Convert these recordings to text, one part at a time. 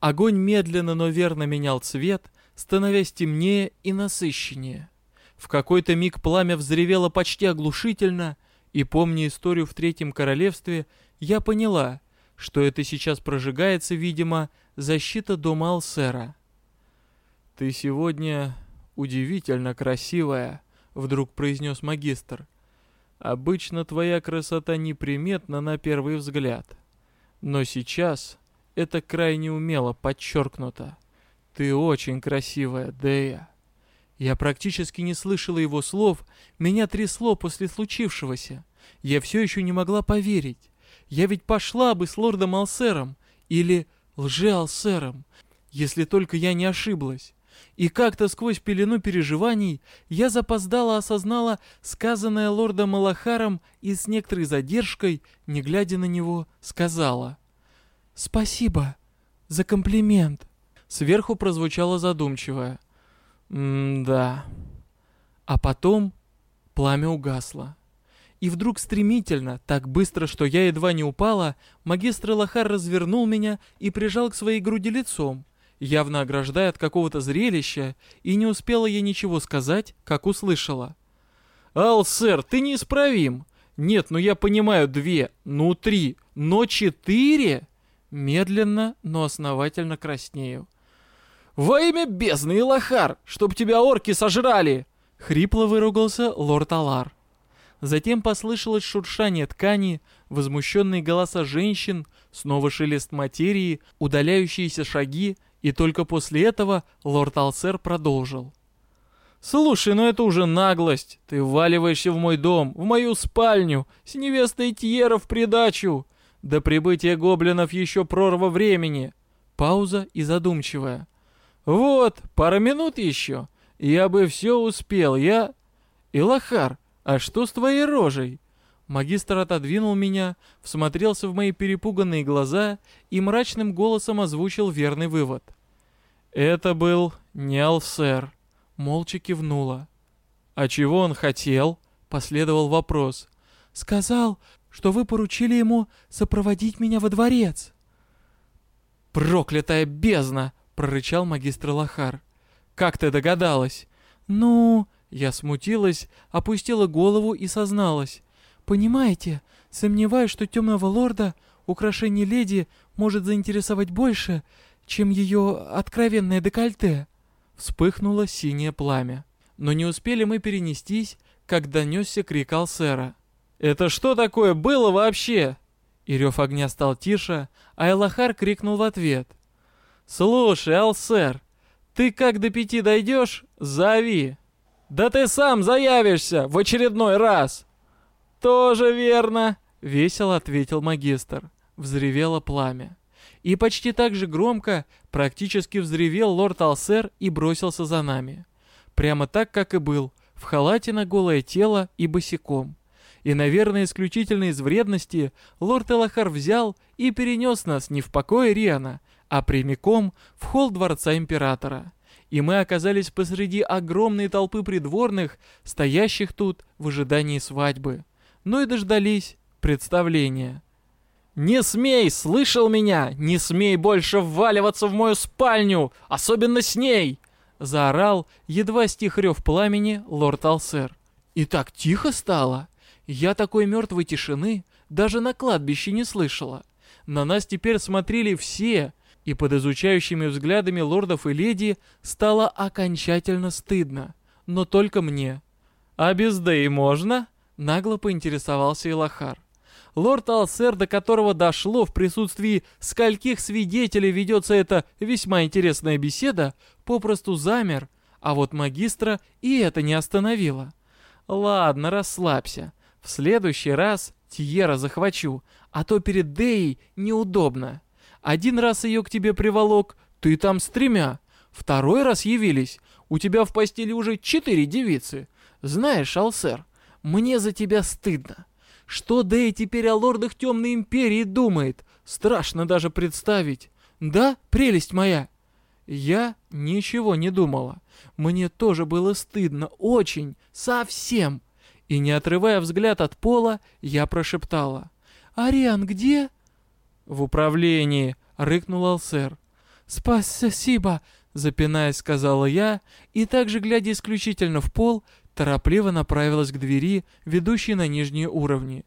Огонь медленно, но верно менял цвет, становясь темнее и насыщеннее. В какой-то миг пламя взревело почти оглушительно, и, помня историю в Третьем Королевстве, я поняла, что это сейчас прожигается, видимо, защита дома Алсера. «Ты сегодня удивительно красивая», — вдруг произнес магистр. «Обычно твоя красота неприметна на первый взгляд. Но сейчас это крайне умело подчеркнуто. Ты очень красивая, Дея». Я практически не слышала его слов, меня трясло после случившегося. Я все еще не могла поверить. Я ведь пошла бы с лордом Алсером или лже-Алсером, если только я не ошиблась. И как-то сквозь пелену переживаний я запоздала осознала сказанное лордом Малахаром и с некоторой задержкой, не глядя на него, сказала «Спасибо за комплимент». Сверху прозвучало задумчивое «М-да». А потом пламя угасло. И вдруг стремительно, так быстро, что я едва не упала, магистр Лохар развернул меня и прижал к своей груди лицом, явно ограждая от какого-то зрелища, и не успела я ничего сказать, как услышала. «Ал, сэр, ты неисправим! Нет, ну я понимаю, две, ну три, но четыре!» Медленно, но основательно краснею. «Во имя бездны, Илахар, чтоб тебя орки сожрали!» Хрипло выругался лорд Алар. Затем послышалось шуршание ткани, возмущенные голоса женщин, снова шелест материи, удаляющиеся шаги, и только после этого лорд Алсер продолжил. «Слушай, ну это уже наглость. Ты вваливаешься в мой дом, в мою спальню, с невестой Тьера в придачу. До прибытия гоблинов еще прорва времени». Пауза и задумчивая. «Вот, пара минут еще. Я бы все успел, я...» «Илахар, а что с твоей рожей?» Магистр отодвинул меня, всмотрелся в мои перепуганные глаза и мрачным голосом озвучил верный вывод. «Это был не Алсер», — молча кивнула. «А чего он хотел?» — последовал вопрос. «Сказал, что вы поручили ему сопроводить меня во дворец». «Проклятая бездна!» — прорычал магистр Лохар. «Как ты догадалась?» «Ну...» — я смутилась, опустила голову и созналась. Понимаете, сомневаюсь, что темного лорда украшение леди может заинтересовать больше, чем ее откровенное декольте. Вспыхнуло синее пламя. Но не успели мы перенестись, как донесся крик Алсера. «Это что такое было вообще?» И рев огня стал тише, а Элахар крикнул в ответ. «Слушай, Алсер, ты как до пяти дойдешь, зови!» «Да ты сам заявишься в очередной раз!» «Тоже верно!» — весело ответил магистр. Взревело пламя. И почти так же громко, практически взревел лорд Алсер и бросился за нами. Прямо так, как и был, в халате на голое тело и босиком. И, наверное, исключительно из вредности, лорд Элахар взял и перенес нас не в покое Риана, а прямиком в холл дворца императора. И мы оказались посреди огромной толпы придворных, стоящих тут в ожидании свадьбы но и дождались представления. «Не смей, слышал меня? Не смей больше вваливаться в мою спальню, особенно с ней!» Заорал, едва стих рев пламени, лорд Алсер. И так тихо стало. Я такой мертвой тишины даже на кладбище не слышала. На нас теперь смотрели все, и под изучающими взглядами лордов и леди стало окончательно стыдно. Но только мне. «А без Дэй можно?» Нагло поинтересовался Илахар. Лорд Алсер, до которого дошло в присутствии скольких свидетелей ведется эта весьма интересная беседа, попросту замер, а вот магистра и это не остановило. Ладно, расслабься. В следующий раз Тьера захвачу, а то перед Деей неудобно. Один раз ее к тебе приволок, ты там с тремя. Второй раз явились, у тебя в постели уже четыре девицы. Знаешь, Алсер, мне за тебя стыдно. Что Дэй теперь о лордах Темной Империи думает? Страшно даже представить. Да, прелесть моя?» Я ничего не думала. Мне тоже было стыдно, очень, совсем. И не отрывая взгляд от пола, я прошептала. «Ариан где?» «В управлении», — рыкнул Алсер. «Спасибо!» — запинаясь, сказала я, и также, глядя исключительно в пол, торопливо направилась к двери, ведущей на нижние уровни.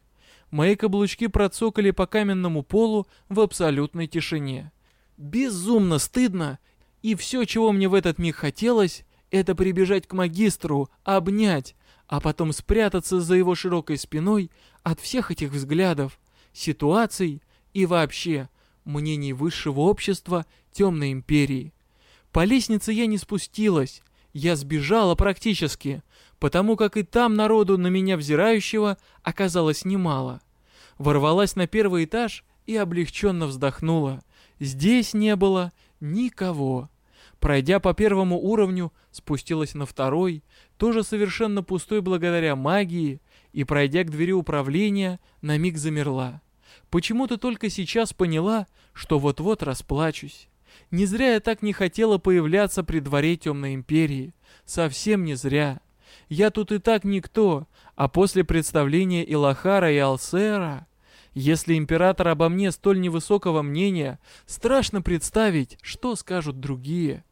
Мои каблучки процокали по каменному полу в абсолютной тишине. Безумно стыдно, и все, чего мне в этот миг хотелось, это прибежать к магистру, обнять, а потом спрятаться за его широкой спиной от всех этих взглядов, ситуаций и вообще мнений высшего общества Темной Империи. По лестнице я не спустилась, я сбежала практически, потому как и там народу на меня взирающего оказалось немало. Ворвалась на первый этаж и облегченно вздохнула. Здесь не было никого. Пройдя по первому уровню, спустилась на второй, тоже совершенно пустой благодаря магии, и, пройдя к двери управления, на миг замерла. Почему-то только сейчас поняла, что вот-вот расплачусь. Не зря я так не хотела появляться при дворе Темной Империи. Совсем не зря. Я тут и так никто, а после представления Илахара и Алсера... Если император обо мне столь невысокого мнения, страшно представить, что скажут другие.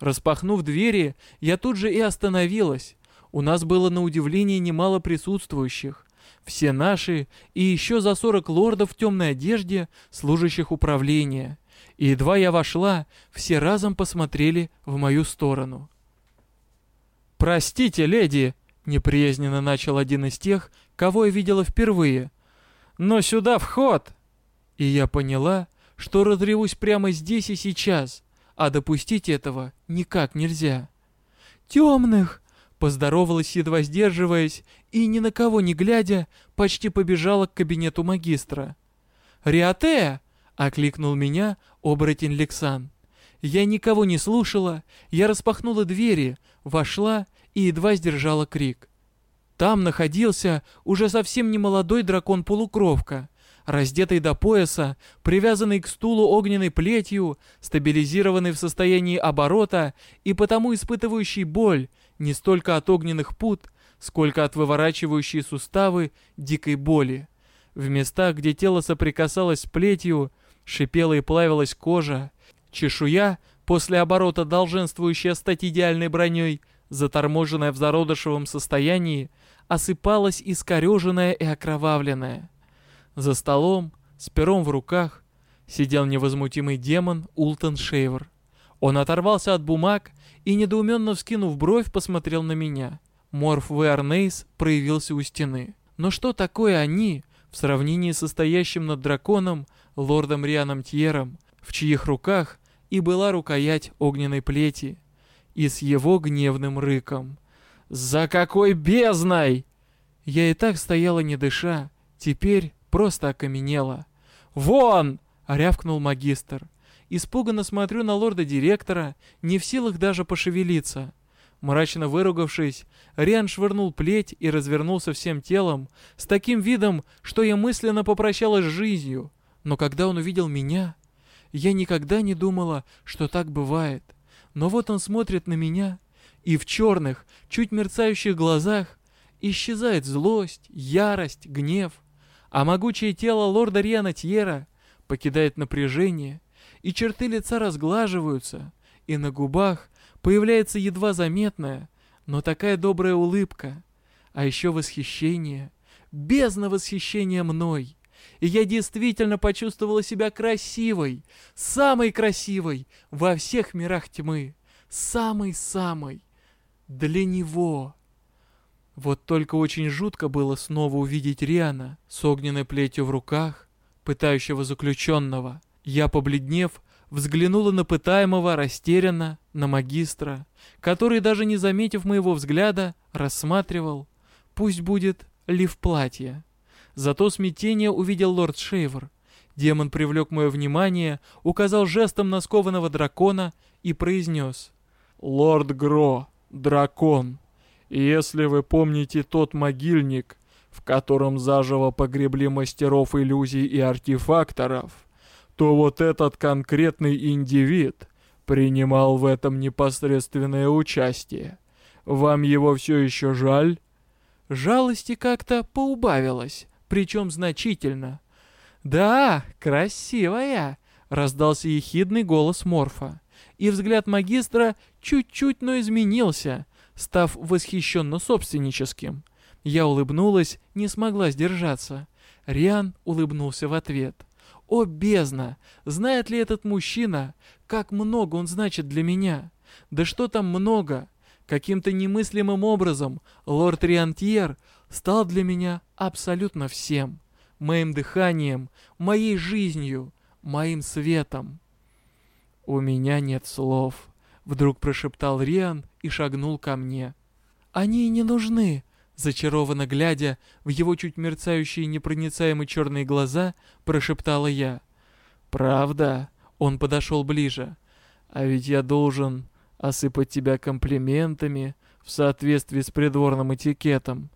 Распахнув двери, я тут же и остановилась. У нас было на удивление немало присутствующих. Все наши и еще за сорок лордов в темной одежде, служащих управления. И едва я вошла, все разом посмотрели в мою сторону. «Простите, леди!» — неприязненно начал один из тех, кого я видела впервые. «Но сюда вход!» И я поняла, что разревусь прямо здесь и сейчас, а допустить этого никак нельзя. «Темных!» Поздоровалась, едва сдерживаясь, и, ни на кого не глядя, почти побежала к кабинету магистра. «Риате!» — окликнул меня оборотень Лексан. Я никого не слушала, я распахнула двери, вошла и едва сдержала крик. Там находился уже совсем не молодой дракон-полукровка, раздетый до пояса, привязанный к стулу огненной плетью, стабилизированный в состоянии оборота и потому испытывающий боль не столько от огненных пут, сколько от выворачивающей суставы дикой боли. В местах, где тело соприкасалось с плетью, шипела и плавилась кожа, чешуя, после оборота долженствующая стать идеальной броней, заторможенная в зародышевом состоянии, осыпалась искореженная и окровавленная. За столом, с пером в руках, сидел невозмутимый демон Ултон Шейвер. Он оторвался от бумаг и, недоуменно вскинув бровь, посмотрел на меня. Морф Веарнейс проявился у стены. Но что такое они в сравнении с стоящим над драконом лордом Рианом Тьером, в чьих руках и была рукоять огненной плети, и с его гневным рыком. «За какой бездной!» Я и так стояла не дыша, теперь просто окаменела. «Вон!» — рявкнул магистр. Испуганно смотрю на лорда-директора, не в силах даже пошевелиться. Мрачно выругавшись, Риан швырнул плеть и развернулся всем телом, с таким видом, что я мысленно попрощалась с жизнью. Но когда он увидел меня, я никогда не думала, что так бывает. Но вот он смотрит на меня, и в черных, чуть мерцающих глазах исчезает злость, ярость, гнев а могучее тело лорда Риана Тьера покидает напряжение, и черты лица разглаживаются, и на губах появляется едва заметная, но такая добрая улыбка, а еще восхищение, бездна восхищения мной. И я действительно почувствовала себя красивой, самой красивой во всех мирах тьмы, самой-самой для него. Вот только очень жутко было снова увидеть Риана с огненной плетью в руках, пытающего заключенного. Я, побледнев, взглянула на пытаемого растерянно, на магистра, который, даже не заметив моего взгляда, рассматривал, пусть будет лиф платье. Зато смятение увидел лорд Шейвер. Демон привлек мое внимание, указал жестом на скованного дракона и произнес «Лорд Гро, дракон». Если вы помните тот могильник, в котором заживо погребли мастеров иллюзий и артефакторов, то вот этот конкретный индивид принимал в этом непосредственное участие. Вам его все еще жаль? Жалости как-то поубавилось, причем значительно. «Да, красивая!» — Раздался ехидный голос Морфа. И взгляд магистра чуть-чуть, но изменился, став восхищенно собственническим. Я улыбнулась, не смогла сдержаться. Риан улыбнулся в ответ. «О, бездна! Знает ли этот мужчина, как много он значит для меня? Да что там много? Каким-то немыслимым образом лорд Риантьер стал для меня абсолютно всем. Моим дыханием, моей жизнью, моим светом. «У меня нет слов», — вдруг прошептал Риан и шагнул ко мне. «Они не нужны», — зачарованно глядя в его чуть мерцающие непроницаемые черные глаза, прошептала я. «Правда?» — он подошел ближе. «А ведь я должен осыпать тебя комплиментами в соответствии с придворным этикетом».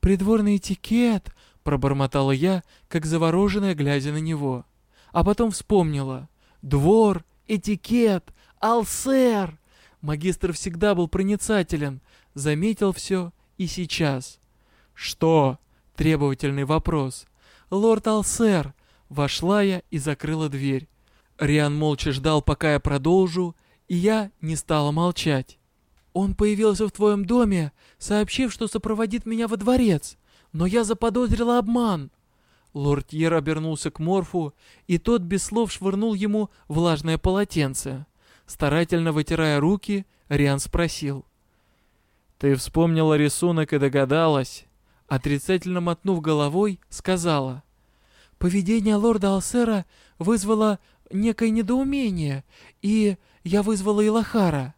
«Придворный этикет!» — пробормотала я, как завороженная, глядя на него. А потом вспомнила. «Двор, этикет, алсер!» Магистр всегда был проницателен, заметил все и сейчас. «Что?» — требовательный вопрос. «Лорд Алсер!» Вошла я и закрыла дверь. Риан молча ждал, пока я продолжу, и я не стала молчать. «Он появился в твоем доме, сообщив, что сопроводит меня во дворец, но я заподозрила обман». Лорд Ер обернулся к Морфу, и тот без слов швырнул ему влажное полотенце. Старательно вытирая руки, Риан спросил. «Ты вспомнила рисунок и догадалась?» Отрицательно мотнув головой, сказала. «Поведение лорда Алсера вызвало некое недоумение, и я вызвала Илахара».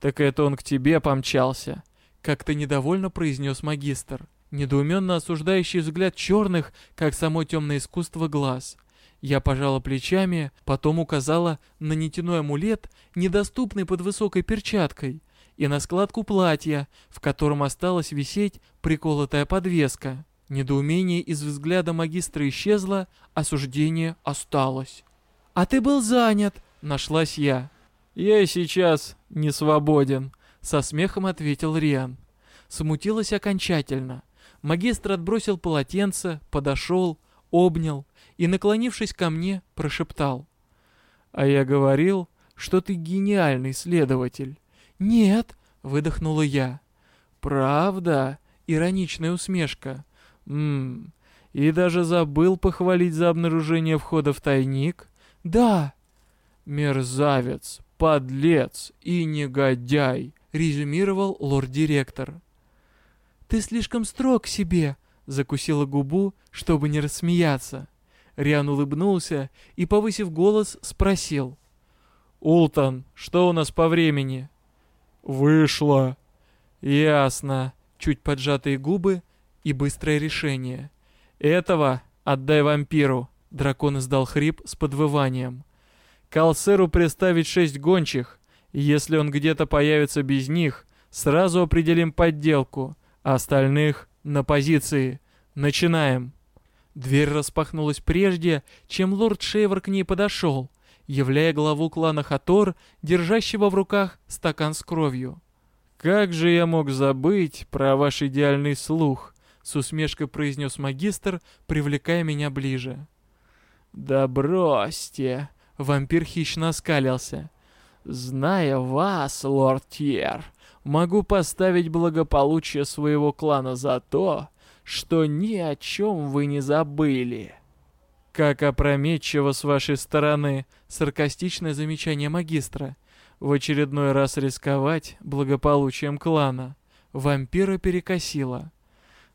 «Так это он к тебе помчался», — как-то недовольно произнес магистр. Недоуменно осуждающий взгляд черных, как само темное искусство глаз. Я пожала плечами, потом указала на нетяной амулет, недоступный под высокой перчаткой, и на складку платья, в котором осталась висеть приколотая подвеска. Недоумение из взгляда магистра исчезло, осуждение осталось. «А ты был занят!» — нашлась я. «Я сейчас не свободен», — со смехом ответил Риан. Смутилась окончательно. Магистр отбросил полотенце, подошел, обнял и, наклонившись ко мне, прошептал. «А я говорил, что ты гениальный следователь». «Нет», — выдохнула я. «Правда?» — ироничная усмешка. «Ммм, и даже забыл похвалить за обнаружение входа в тайник?» «Да». «Мерзавец, подлец и негодяй», — резюмировал лорд-директор. «Ты слишком строг к себе», — закусила губу, чтобы не рассмеяться. Риан улыбнулся и, повысив голос, спросил. «Ултон, что у нас по времени?» «Вышло». «Ясно». Чуть поджатые губы и быстрое решение. «Этого отдай вампиру», — дракон издал хрип с подвыванием. «Калсеру приставить шесть гончих. Если он где-то появится без них, сразу определим подделку. Остальных на позиции. Начинаем. Дверь распахнулась прежде, чем лорд Шейвер к ней подошел, являя главу клана Хатор, держащего в руках стакан с кровью. «Как же я мог забыть про ваш идеальный слух?» — с усмешкой произнес магистр, привлекая меня ближе. «Да бросьте!» — вампир хищно оскалился. «Зная вас, лорд Тьер, могу поставить благополучие своего клана за то, что ни о чем вы не забыли. Как опрометчиво с вашей стороны саркастичное замечание магистра. В очередной раз рисковать благополучием клана. Вампира перекосило.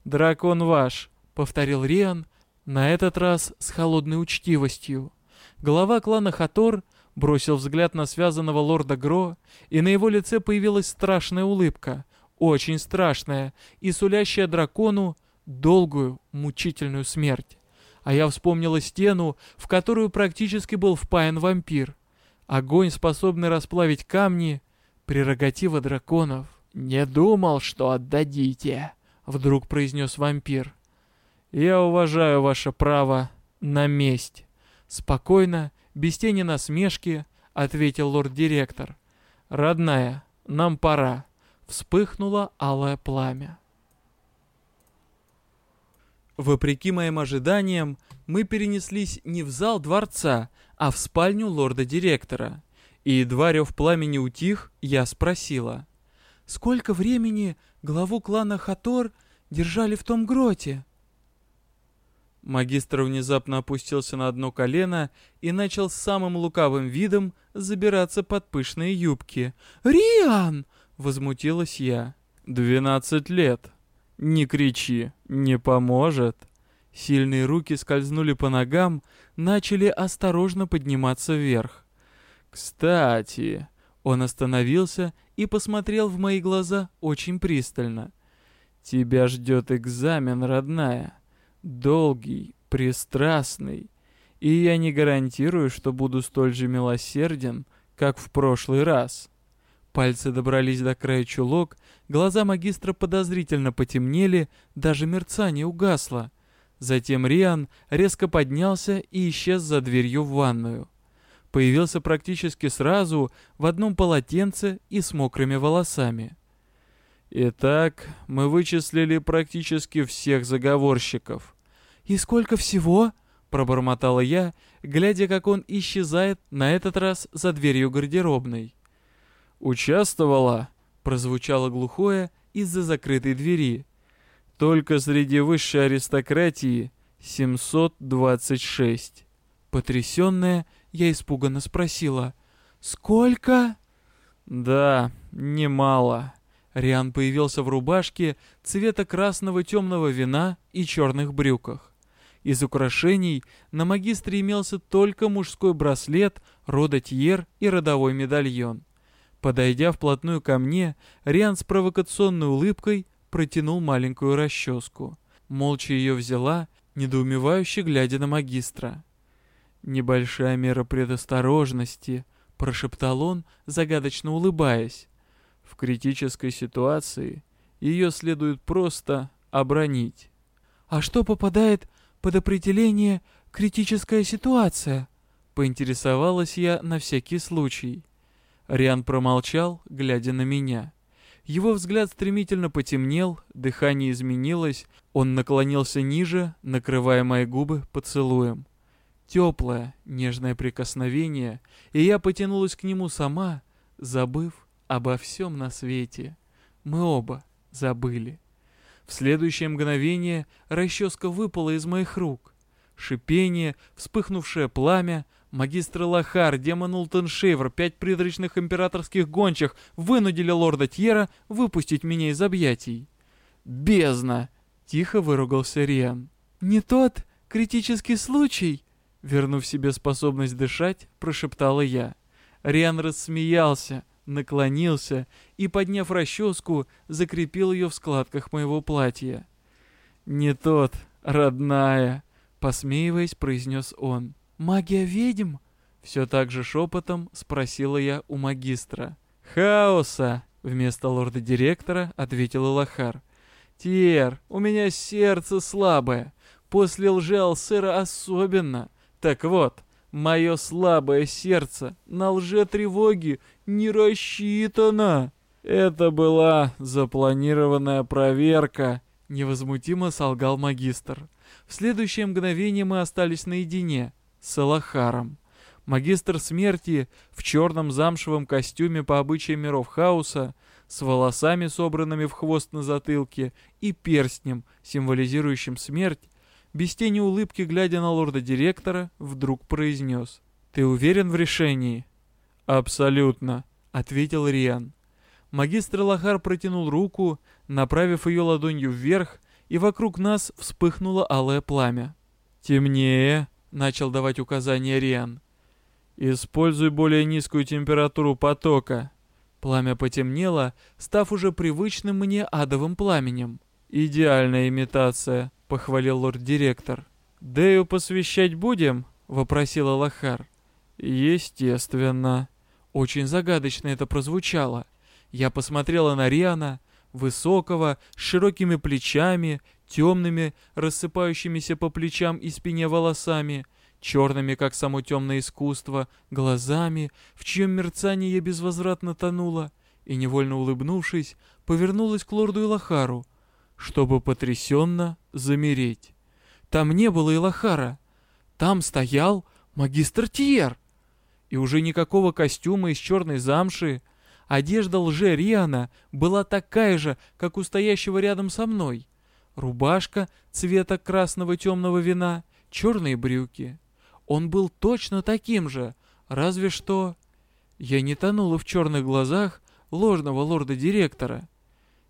«Дракон ваш», — повторил Риан, на этот раз с холодной учтивостью. Глава клана Хатор бросил взгляд на связанного лорда Гро, и на его лице появилась страшная улыбка, очень страшная и сулящая дракону долгую, мучительную смерть. А я вспомнила стену, в которую практически был впаян вампир. Огонь, способный расплавить камни, прерогатива драконов. «Не думал, что отдадите», — вдруг произнес вампир. «Я уважаю ваше право на месть». Спокойно без тени насмешки, ответил лорд-директор. «Родная, нам пора». Вспыхнуло алое пламя. Вопреки моим ожиданиям, мы перенеслись не в зал дворца, а в спальню лорда-директора. И едва рев пламени утих, я спросила. «Сколько времени главу клана Хатор держали в том гроте?» Магистр внезапно опустился на одно колено и начал с самым лукавым видом забираться под пышные юбки. «Риан!» — возмутилась я. «Двенадцать лет. Не кричи, не поможет». Сильные руки скользнули по ногам, начали осторожно подниматься вверх. «Кстати...» Он остановился и посмотрел в мои глаза очень пристально. «Тебя ждет экзамен, родная» долгий, пристрастный, и я не гарантирую, что буду столь же милосерден, как в прошлый раз. Пальцы добрались до края чулок, глаза магистра подозрительно потемнели, даже мерцание угасло. Затем Риан резко поднялся и исчез за дверью в ванную. Появился практически сразу в одном полотенце и с мокрыми волосами. Итак, мы вычислили практически всех заговорщиков. «И сколько всего?» — пробормотала я, глядя, как он исчезает, на этот раз за дверью гардеробной. «Участвовала?» — прозвучало глухое из-за закрытой двери. «Только среди высшей аристократии 726». Потрясенная, я испуганно спросила. «Сколько?» «Да, немало». Риан появился в рубашке цвета красного темного вина и черных брюках. Из украшений на магистре имелся только мужской браслет, рода Тьер и родовой медальон. Подойдя вплотную ко мне, Риан с провокационной улыбкой протянул маленькую расческу. Молча ее взяла, недоумевающе глядя на магистра. «Небольшая мера предосторожности», — прошептал он, загадочно улыбаясь. В критической ситуации ее следует просто обронить. «А что попадает под определение «критическая ситуация»?» Поинтересовалась я на всякий случай. Риан промолчал, глядя на меня. Его взгляд стремительно потемнел, дыхание изменилось, он наклонился ниже, накрывая мои губы поцелуем. Теплое, нежное прикосновение, и я потянулась к нему сама, забыв обо всем на свете. Мы оба забыли. В следующее мгновение расческа выпала из моих рук. Шипение, вспыхнувшее пламя, магистр Лохар, демон Ултеншейвер, пять призрачных императорских гончих вынудили лорда Тьера выпустить меня из объятий. «Бездна!» — тихо выругался Риан. «Не тот критический случай!» Вернув себе способность дышать, прошептала я. Риан рассмеялся, наклонился и, подняв расческу, закрепил ее в складках моего платья. «Не тот, родная», — посмеиваясь, произнес он. «Магия ведьм?» — все так же шепотом спросила я у магистра. «Хаоса!» — вместо лорда-директора ответил Лохар. «Тьер, у меня сердце слабое. После лжи Алсера особенно. Так вот, Мое слабое сердце на лже-тревоге не рассчитано. Это была запланированная проверка, невозмутимо солгал магистр. В следующее мгновение мы остались наедине с Алахаром. Магистр смерти в черном замшевом костюме по обычаям миров хаоса, с волосами, собранными в хвост на затылке, и перстнем, символизирующим смерть, без тени улыбки, глядя на лорда-директора, вдруг произнес. «Ты уверен в решении?» «Абсолютно», — ответил Риан. Магистр Лохар протянул руку, направив ее ладонью вверх, и вокруг нас вспыхнуло алое пламя. «Темнее», — начал давать указания Риан. «Используй более низкую температуру потока». Пламя потемнело, став уже привычным мне адовым пламенем. «Идеальная имитация», — похвалил лорд-директор. «Дэю посвящать будем?» — вопросил Аллахар. «Естественно». Очень загадочно это прозвучало. Я посмотрела на Риана, высокого, с широкими плечами, темными, рассыпающимися по плечам и спине волосами, черными, как само темное искусство, глазами, в чьем мерцании я безвозвратно тонула, и, невольно улыбнувшись, повернулась к лорду Илахару, чтобы потрясенно замереть. Там не было Илахара. Там стоял магистр Тьер! И уже никакого костюма из черной замши. Одежда лже-Риана была такая же, как у стоящего рядом со мной. Рубашка цвета красного темного вина, черные брюки. Он был точно таким же, разве что... Я не тонула в черных глазах ложного лорда-директора.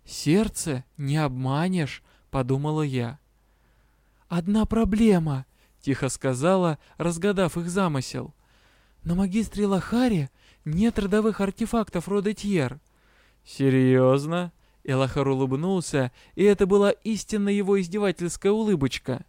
«Сердце не обманешь», — подумала я. «Одна проблема», — тихо сказала, разгадав их замысел. «На магистре Лохаре нет родовых артефактов рода Тьер». «Серьезно?» Элахар улыбнулся, и это была истинно его издевательская улыбочка.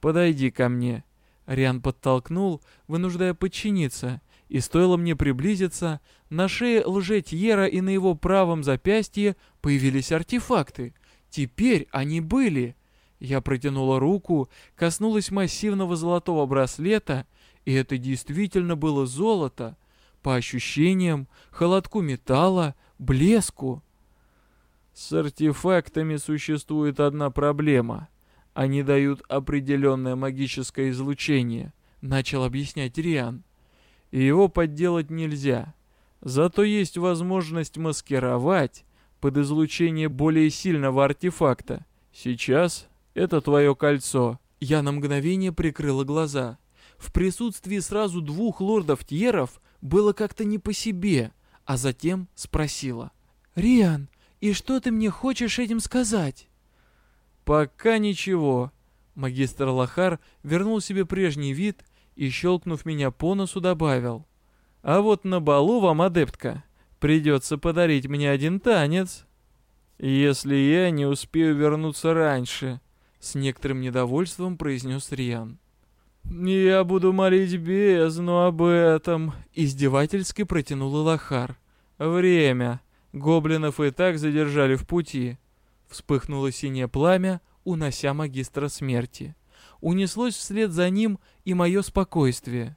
«Подойди ко мне». Риан подтолкнул, вынуждая подчиниться, и стоило мне приблизиться, на шее лжетьера и на его правом запястье появились артефакты. Теперь они были. Я протянула руку, коснулась массивного золотого браслета, и это действительно было золото. По ощущениям, холодку металла, блеску. С артефактами существует одна проблема. Они дают определенное магическое излучение, начал объяснять Риан и его подделать нельзя. Зато есть возможность маскировать под излучение более сильного артефакта. Сейчас это твое кольцо. Я на мгновение прикрыла глаза. В присутствии сразу двух лордов-тьеров было как-то не по себе, а затем спросила. «Риан, и что ты мне хочешь этим сказать?» «Пока ничего». Магистр Лохар вернул себе прежний вид и, щелкнув меня по носу, добавил. «А вот на балу вам, адептка, придется подарить мне один танец, если я не успею вернуться раньше», — с некоторым недовольством произнес Риан. «Я буду молить бездну об этом», — издевательски протянул Илахар. «Время. Гоблинов и так задержали в пути». Вспыхнуло синее пламя, унося магистра смерти унеслось вслед за ним и мое спокойствие.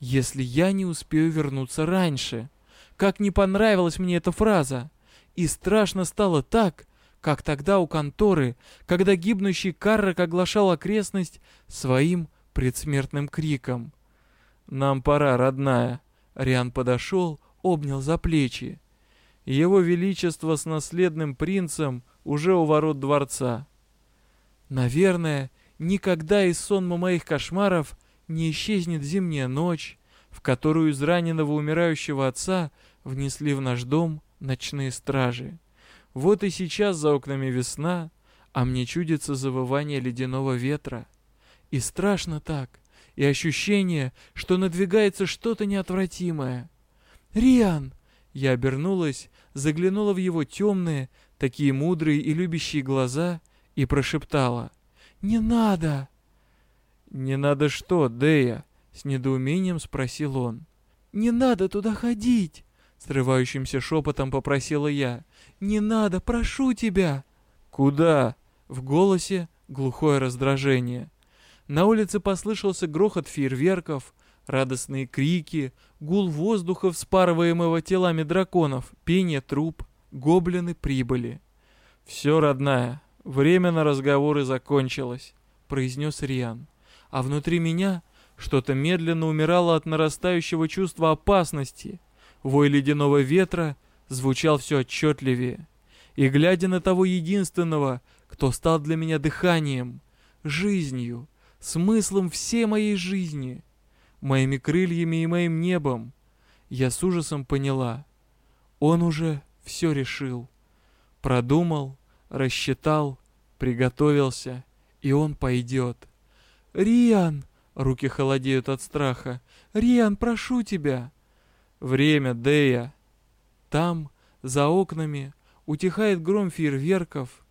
Если я не успею вернуться раньше. Как не понравилась мне эта фраза. И страшно стало так, как тогда у конторы, когда гибнущий Каррак оглашал окрестность своим предсмертным криком. «Нам пора, родная!» Риан подошел, обнял за плечи. Его Величество с наследным принцем уже у ворот дворца. Наверное, Никогда из сонма моих кошмаров не исчезнет зимняя ночь, в которую из раненого умирающего отца внесли в наш дом ночные стражи. Вот и сейчас за окнами весна, а мне чудится завывание ледяного ветра. И страшно так, и ощущение, что надвигается что-то неотвратимое. «Риан!» Я обернулась, заглянула в его темные, такие мудрые и любящие глаза и прошептала — «Не надо!» «Не надо что, Дея?» — с недоумением спросил он. «Не надо туда ходить!» — срывающимся шепотом попросила я. «Не надо, прошу тебя!» «Куда?» — в голосе глухое раздражение. На улице послышался грохот фейерверков, радостные крики, гул воздуха, вспарываемого телами драконов, пение труб, гоблины прибыли. «Все, родная, «Время на разговоры закончилось», — произнес Риан. А внутри меня что-то медленно умирало от нарастающего чувства опасности. Вой ледяного ветра звучал все отчетливее. И глядя на того единственного, кто стал для меня дыханием, жизнью, смыслом всей моей жизни, моими крыльями и моим небом, я с ужасом поняла, он уже все решил, продумал рассчитал, приготовился, и он пойдет. «Риан!» — руки холодеют от страха. «Риан, прошу тебя!» «Время, Дея!» Там, за окнами, утихает гром фейерверков,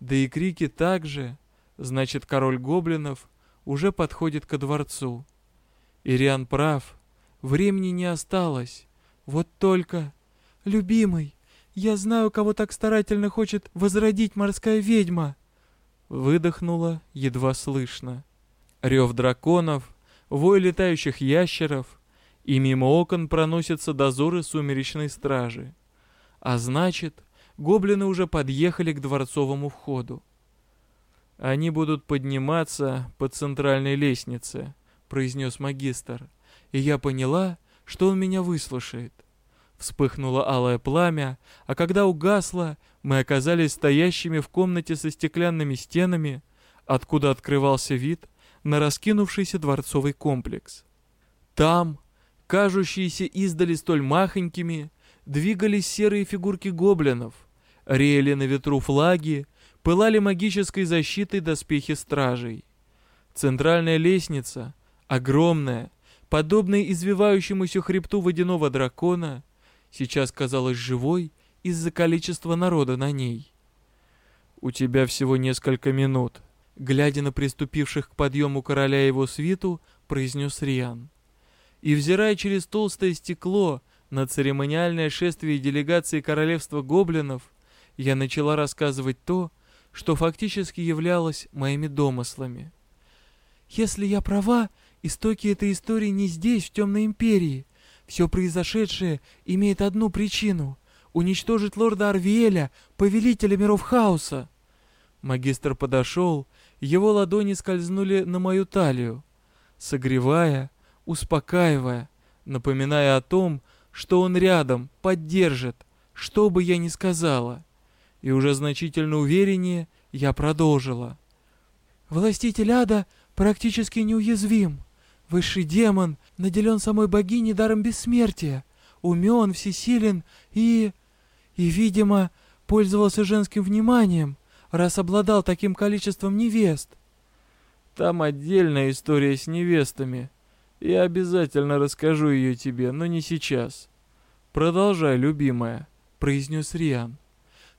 да и крики также. Значит, король гоблинов уже подходит ко дворцу. Ириан прав, времени не осталось. Вот только... Любимый, «Я знаю, кого так старательно хочет возродить морская ведьма!» Выдохнула едва слышно. Рев драконов, вой летающих ящеров, и мимо окон проносятся дозоры сумеречной стражи. А значит, гоблины уже подъехали к дворцовому входу. Они будут подниматься по центральной лестнице, — произнес магистр, и я поняла, что он меня выслушает. Вспыхнуло алое пламя, а когда угасло, мы оказались стоящими в комнате со стеклянными стенами, откуда открывался вид на раскинувшийся дворцовый комплекс. Там, кажущиеся издали столь махонькими, двигались серые фигурки гоблинов, реяли на ветру флаги, пылали магической защитой доспехи стражей. Центральная лестница, огромная, подобная извивающемуся хребту водяного дракона, сейчас казалась живой из-за количества народа на ней. «У тебя всего несколько минут», — глядя на приступивших к подъему короля его свиту, произнес Риан. И, взирая через толстое стекло на церемониальное шествие делегации королевства гоблинов, я начала рассказывать то, фактически являлось моими домыслами. «Если я права, истоки этой истории не здесь, в Темной Империи. Все произошедшее имеет одну причину — уничтожить лорда Арвиэля, повелителя миров хаоса». Магистр подошел, его ладони скользнули на мою талию, согревая, успокаивая, напоминая о том, что он рядом, поддержит, что бы я ни сказала. И уже значительно увереннее я продолжила. «Властитель ада практически неуязвим. Высший демон наделен самой богиней даром бессмертия, умен, всесилен и... и, видимо, пользовался женским вниманием, раз обладал таким количеством невест. Там отдельная история с невестами. Я обязательно расскажу ее тебе, но не сейчас. Продолжай, любимая, произнес Риан.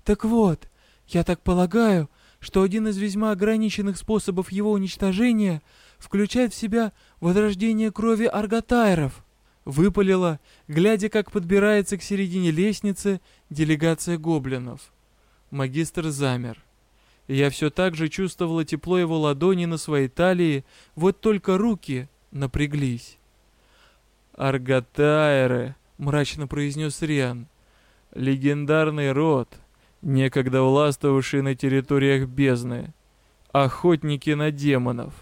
Так вот, я так полагаю, что один из весьма ограниченных способов его уничтожения включает в себя возрождение крови арготайров. Выпалила, глядя, как подбирается к середине лестницы делегация гоблинов. Магистр замер. Я все так же чувствовала тепло его ладони на своей талии, вот только руки напряглись. «Арготайры», — мрачно произнес Риан, — «легендарный род, некогда властвовавший на территориях бездны, охотники на демонов.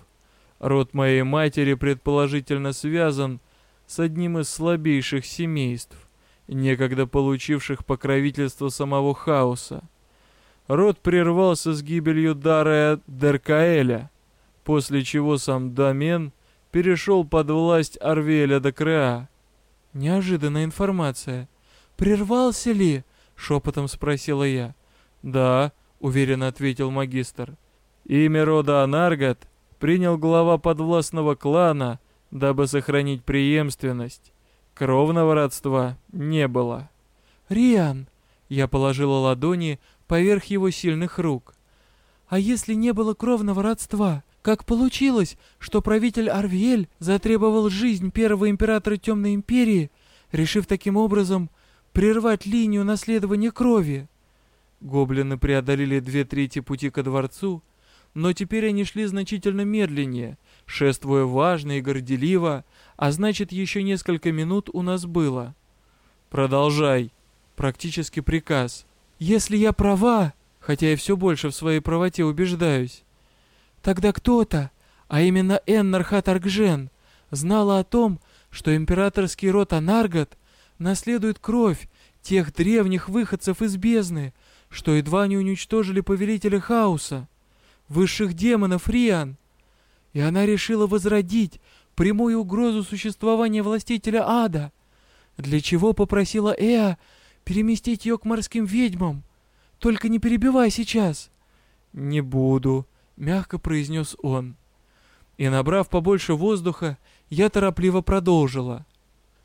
Род моей матери предположительно связан с одним из слабейших семейств, некогда получивших покровительство самого хаоса. Род прервался с гибелью Дара Деркаэля, после чего сам домен перешел под власть Арвеля Декреа. Неожиданная информация. «Прервался ли?» — шепотом спросила я. «Да», — уверенно ответил магистр. «Имя рода Анаргат принял глава подвластного клана, дабы сохранить преемственность. Кровного родства не было». «Риан!» — я положила ладони поверх его сильных рук. «А если не было кровного родства?» Как получилось, что правитель Арвиэль затребовал жизнь первого императора Темной Империи, решив таким образом прервать линию наследования крови. Гоблины преодолели две трети пути ко дворцу, но теперь они шли значительно медленнее, шествуя важно и горделиво, а значит, еще несколько минут у нас было. «Продолжай», — практически приказ. «Если я права, хотя я все больше в своей правоте убеждаюсь, тогда кто-то, а именно Эннар Хатаргжен, знала о том, что императорский род Анаргат наследует кровь тех древних выходцев из бездны, что едва не уничтожили повелителя хаоса, высших демонов Риан. И она решила возродить прямую угрозу существования властителя ада, для чего попросила Эа переместить ее к морским ведьмам. Только не перебивай сейчас. «Не буду», — мягко произнес он. И, набрав побольше воздуха, я торопливо продолжила.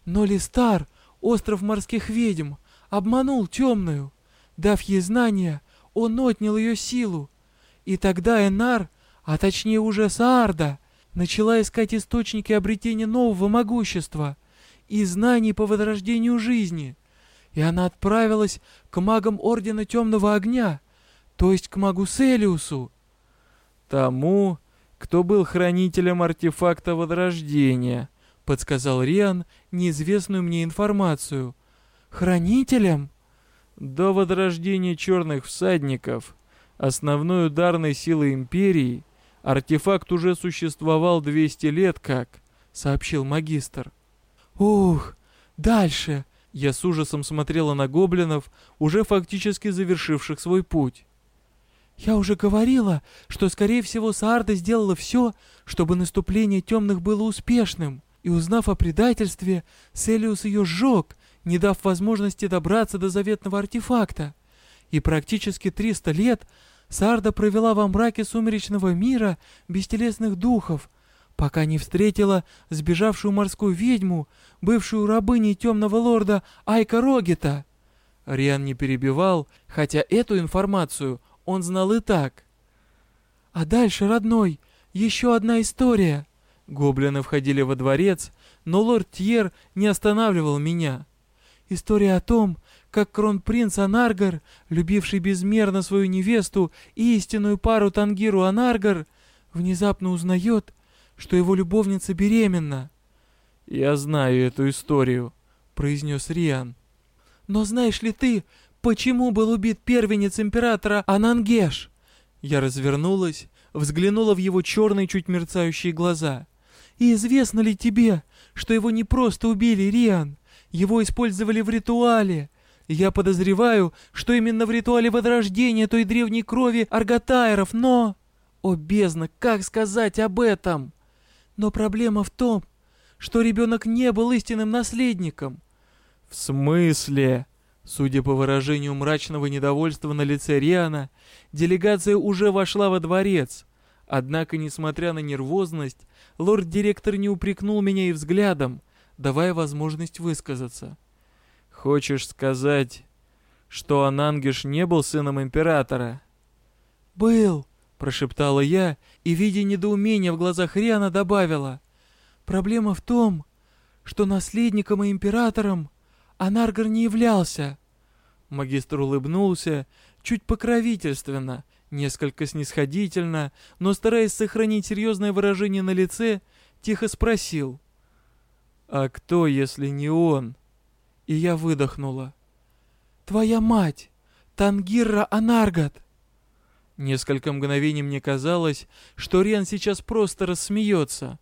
Но Листар остров морских ведьм, обманул темную. Дав ей знания, он отнял ее силу. И тогда Энар, а точнее уже Саарда, начала искать источники обретения нового могущества и знаний по возрождению жизни. И она отправилась к магам Ордена Темного Огня, то есть к магу Селиусу. Тому, кто был хранителем артефакта Возрождения — подсказал Риан неизвестную мне информацию. «Хранителем?» До возрождения черных всадников, основной ударной силы Империи, артефакт уже существовал 200 лет как, сообщил магистр. «Ух, дальше!» Я с ужасом смотрела на гоблинов, уже фактически завершивших свой путь. «Я уже говорила, что, скорее всего, Саарда сделала все, чтобы наступление темных было успешным, и, узнав о предательстве, Селиус ее сжег, не дав возможности добраться до заветного артефакта. И практически 300 лет Саарда провела во мраке сумеречного мира бестелесных духов, пока не встретила сбежавшую морскую ведьму, бывшую рабыней темного лорда Айка Рогета. Риан не перебивал, хотя эту информацию он знал и так. А дальше, родной, еще одна история. Гоблины входили во дворец, но лорд Тьер не останавливал меня. История о том, как кронпринц Анаргар, любивший безмерно свою невесту и истинную пару Тангиру Анаргар, внезапно узнает, что его любовница беременна. «Я знаю эту историю», — произнес Риан. «Но знаешь ли ты, почему был убит первенец императора Анангеш?» Я развернулась, взглянула в его черные, чуть мерцающие глаза. «И известно ли тебе, что его не просто убили, Риан? Его использовали в ритуале. Я подозреваю, что именно в ритуале возрождения той древней крови арготайров, но... О, бездна, как сказать об этом?» Но проблема в том, что ребенок не был истинным наследником. В смысле? Судя по выражению мрачного недовольства на лице Риана, делегация уже вошла во дворец. Однако, несмотря на нервозность, лорд-директор не упрекнул меня и взглядом, давая возможность высказаться. «Хочешь сказать, что Анангиш не был сыном императора?» «Был», прошептала я и, видя недоумение в глазах Риана, добавила. «Проблема в том, что наследником и императором Анаргар не являлся». Магистр улыбнулся, чуть покровительственно, несколько снисходительно, но стараясь сохранить серьезное выражение на лице, тихо спросил. «А кто, если не он?» И я выдохнула. «Твоя мать, Тангирра Анаргат!» Несколько мгновений мне казалось, что Риан сейчас просто рассмеется.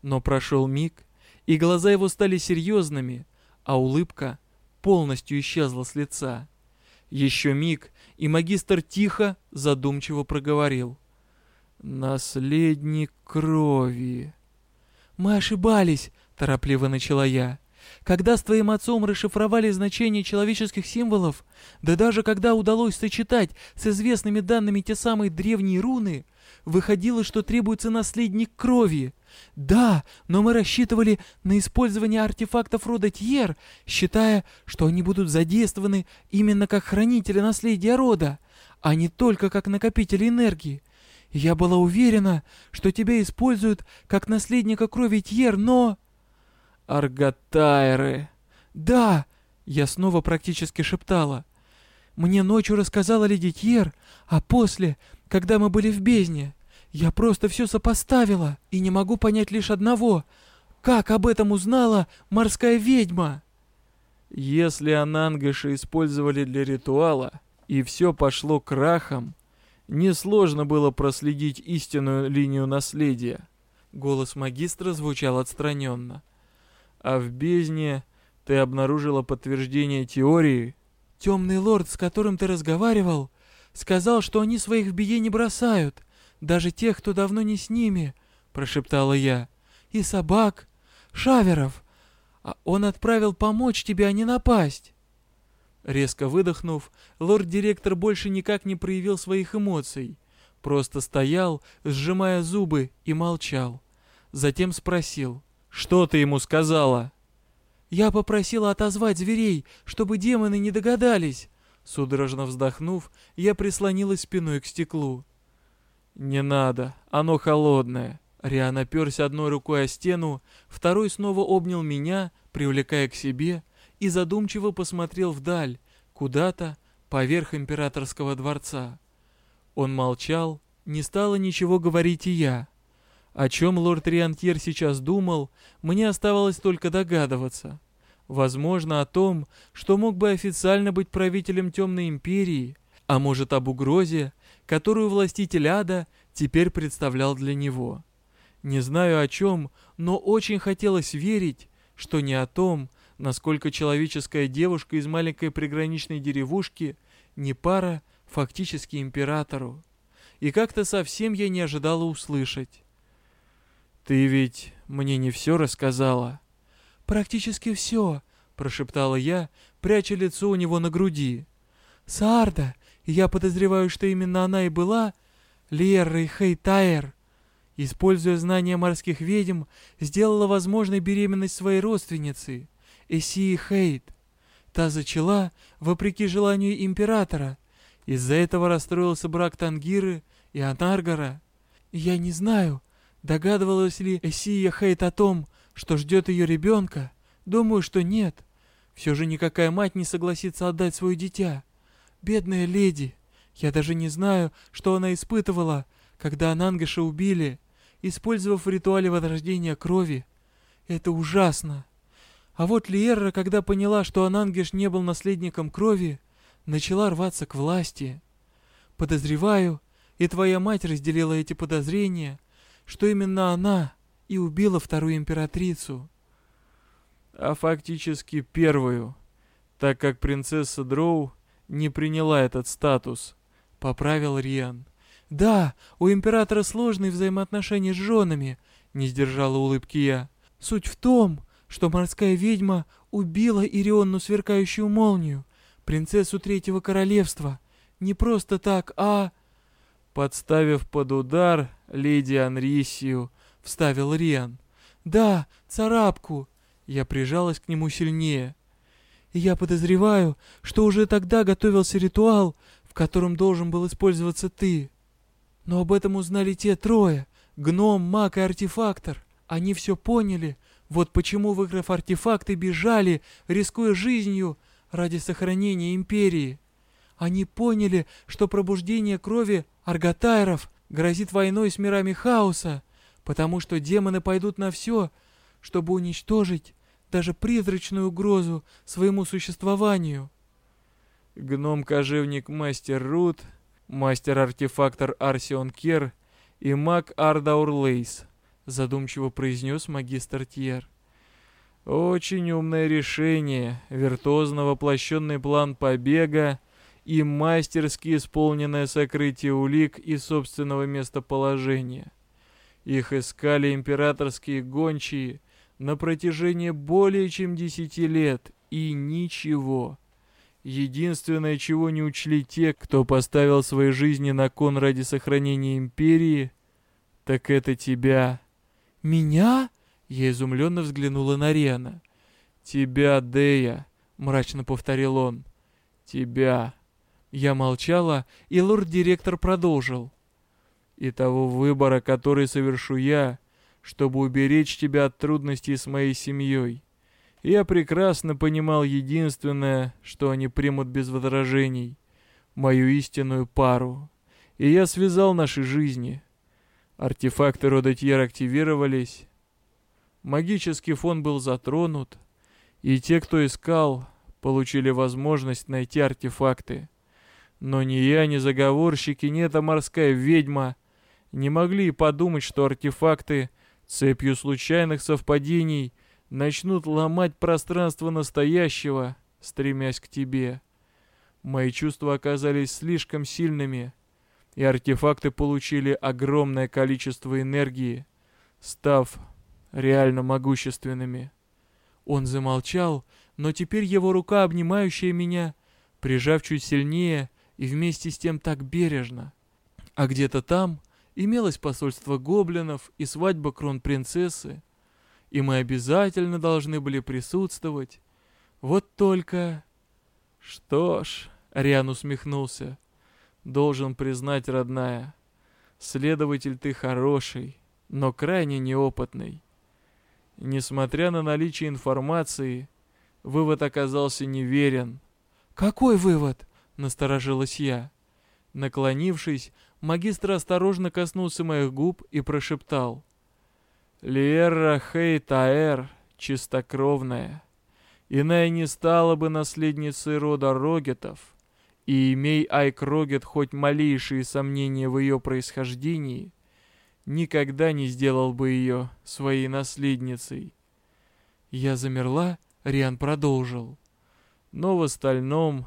Но прошел миг, и глаза его стали серьезными, а улыбка полностью исчезла с лица. Еще миг, и магистр тихо, задумчиво проговорил. «Наследник крови». «Мы ошибались», — торопливо начала я. Когда с твоим отцом расшифровали значение человеческих символов, да даже когда удалось сочетать с известными данными те самые древние руны, выходило, что требуется наследник крови. Да, но мы рассчитывали на использование артефактов рода Тьер, считая, что они будут задействованы именно как хранители наследия рода, а не только как накопители энергии. Я была уверена, что тебя используют как наследника крови Тьер, но... Арготайры. Да, я снова практически шептала. Мне ночью рассказала леди Тьер, а после, когда мы были в бездне, я просто все сопоставила и не могу понять лишь одного. Как об этом узнала морская ведьма? Если Анангаши использовали для ритуала, и все пошло крахом, несложно было проследить истинную линию наследия. Голос магистра звучал отстраненно а в бездне ты обнаружила подтверждение теории. Темный лорд, с которым ты разговаривал, сказал, что они своих в беде не бросают, даже тех, кто давно не с ними, прошептала я. И собак, шаверов. А он отправил помочь тебе, а не напасть. Резко выдохнув, лорд-директор больше никак не проявил своих эмоций. Просто стоял, сжимая зубы, и молчал. Затем спросил. «Что ты ему сказала?» «Я попросила отозвать зверей, чтобы демоны не догадались». Судорожно вздохнув, я прислонилась спиной к стеклу. «Не надо, оно холодное». Риан оперся одной рукой о стену, второй снова обнял меня, привлекая к себе, и задумчиво посмотрел вдаль, куда-то, поверх императорского дворца. Он молчал, не стало ничего говорить и я. О чем лорд Риантьер сейчас думал, мне оставалось только догадываться. Возможно, о том, что мог бы официально быть правителем Темной Империи, а может об угрозе, которую властитель ада теперь представлял для него. Не знаю о чем, но очень хотелось верить, что не о том, насколько человеческая девушка из маленькой приграничной деревушки не пара фактически императору. И как-то совсем я не ожидала услышать. «Ты ведь мне не все рассказала?» «Практически все», — прошептала я, пряча лицо у него на груди. «Саарда, я подозреваю, что именно она и была Леррой Хейтайр. Используя знания морских ведьм, сделала возможной беременность своей родственницы, Эсии Хейт. Та зачала, вопреки желанию императора. Из-за этого расстроился брак Тангиры и Анаргара. Я не знаю, догадывалась ли Эсия Хейт о том, что ждет ее ребенка. Думаю, что нет. Все же никакая мать не согласится отдать свое дитя. Бедная леди. Я даже не знаю, что она испытывала, когда Анангаша убили, использовав в ритуале возрождения крови. Это ужасно. А вот Лиерра, когда поняла, что Анангеш не был наследником крови, начала рваться к власти. Подозреваю, и твоя мать разделила эти подозрения, что именно она и убила вторую императрицу. А фактически первую, так как принцесса Дроу не приняла этот статус, поправил Риан. Да, у императора сложные взаимоотношения с женами, не сдержала улыбки я. Суть в том, что морская ведьма убила Ирионну сверкающую молнию, принцессу Третьего Королевства. Не просто так, а... Подставив под удар леди Анрисию, вставил Риан. Да, царапку. Я прижалась к нему сильнее. Я подозреваю, что уже тогда готовился ритуал, в котором должен был использоваться ты. Но об этом узнали те трое — гном, маг и артефактор. Они все поняли. Вот почему, выиграв артефакты, бежали, рискуя жизнью ради сохранения империи. Они поняли, что пробуждение крови арготайров грозит войной с мирами хаоса, потому что демоны пойдут на все, чтобы уничтожить даже призрачную угрозу своему существованию. Гном-кожевник Мастер Рут, мастер-артефактор Арсион Кер и маг Ардаур Лейс, задумчиво произнес магистр Тьер. Очень умное решение, виртуозно воплощенный план побега и мастерски исполненное сокрытие улик и собственного местоположения. Их искали императорские гончие — на протяжении более чем десяти лет, и ничего. Единственное, чего не учли те, кто поставил свои жизни на кон ради сохранения империи, так это тебя. Меня? Я изумленно взглянула на Рена. Тебя, Дея, мрачно повторил он. Тебя. Я молчала, и лорд-директор продолжил. И того выбора, который совершу я, чтобы уберечь тебя от трудностей с моей семьей. Я прекрасно понимал единственное, что они примут без возражений, мою истинную пару. И я связал наши жизни. Артефакты рода Тьер активировались. Магический фон был затронут, и те, кто искал, получили возможность найти артефакты. Но ни я, ни заговорщики, ни эта морская ведьма не могли подумать, что артефакты — цепью случайных совпадений начнут ломать пространство настоящего, стремясь к тебе. Мои чувства оказались слишком сильными, и артефакты получили огромное количество энергии, став реально могущественными. Он замолчал, но теперь его рука, обнимающая меня, прижав чуть сильнее и вместе с тем так бережно. А где-то там имелось посольство гоблинов и свадьба кронпринцессы, и мы обязательно должны были присутствовать. Вот только... Что ж, Ариан усмехнулся. Должен признать, родная, следователь ты хороший, но крайне неопытный. Несмотря на наличие информации, вывод оказался неверен. «Какой вывод?» — насторожилась я. Наклонившись, Магистр осторожно коснулся моих губ и прошептал. «Лиерра Хейтаэр чистокровная. Иная не стала бы наследницей рода Рогетов, и имей Айк Рогет хоть малейшие сомнения в ее происхождении, никогда не сделал бы ее своей наследницей. Я замерла, Риан продолжил. Но в остальном,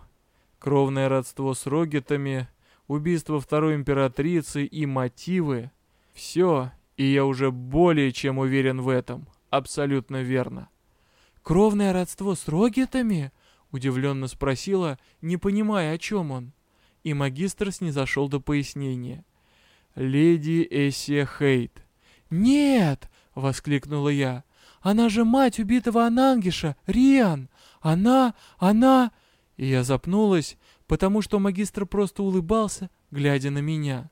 кровное родство с Рогетами, убийство второй императрицы и мотивы — все, и я уже более чем уверен в этом, абсолютно верно. «Кровное родство с Рогетами?» — удивленно спросила, не понимая, о чем он. И магистр снизошел до пояснения. «Леди Эссия Хейт». «Нет!» — воскликнула я. «Она же мать убитого Анангиша, Риан! Она, она...» И я запнулась, потому что магистр просто улыбался, глядя на меня.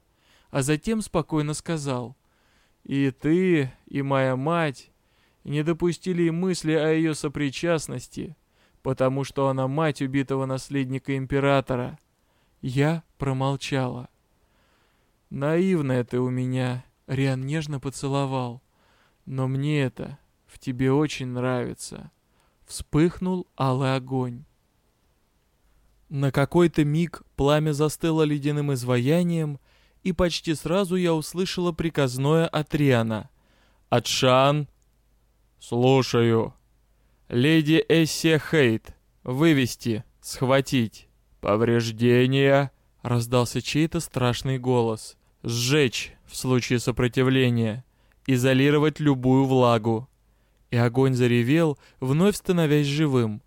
А затем спокойно сказал. «И ты, и моя мать не допустили мысли о ее сопричастности, потому что она мать убитого наследника императора». Я промолчала. «Наивная ты у меня», — Риан нежно поцеловал. «Но мне это в тебе очень нравится». Вспыхнул алый огонь. На какой-то миг пламя застыло ледяным изваянием, и почти сразу я услышала приказное от Риана. «Атшан!» «Слушаю!» «Леди Эссия Хейт! Вывести! Схватить!» «Повреждения!» — раздался чей-то страшный голос. «Сжечь в случае сопротивления! Изолировать любую влагу!» И огонь заревел, вновь становясь живым.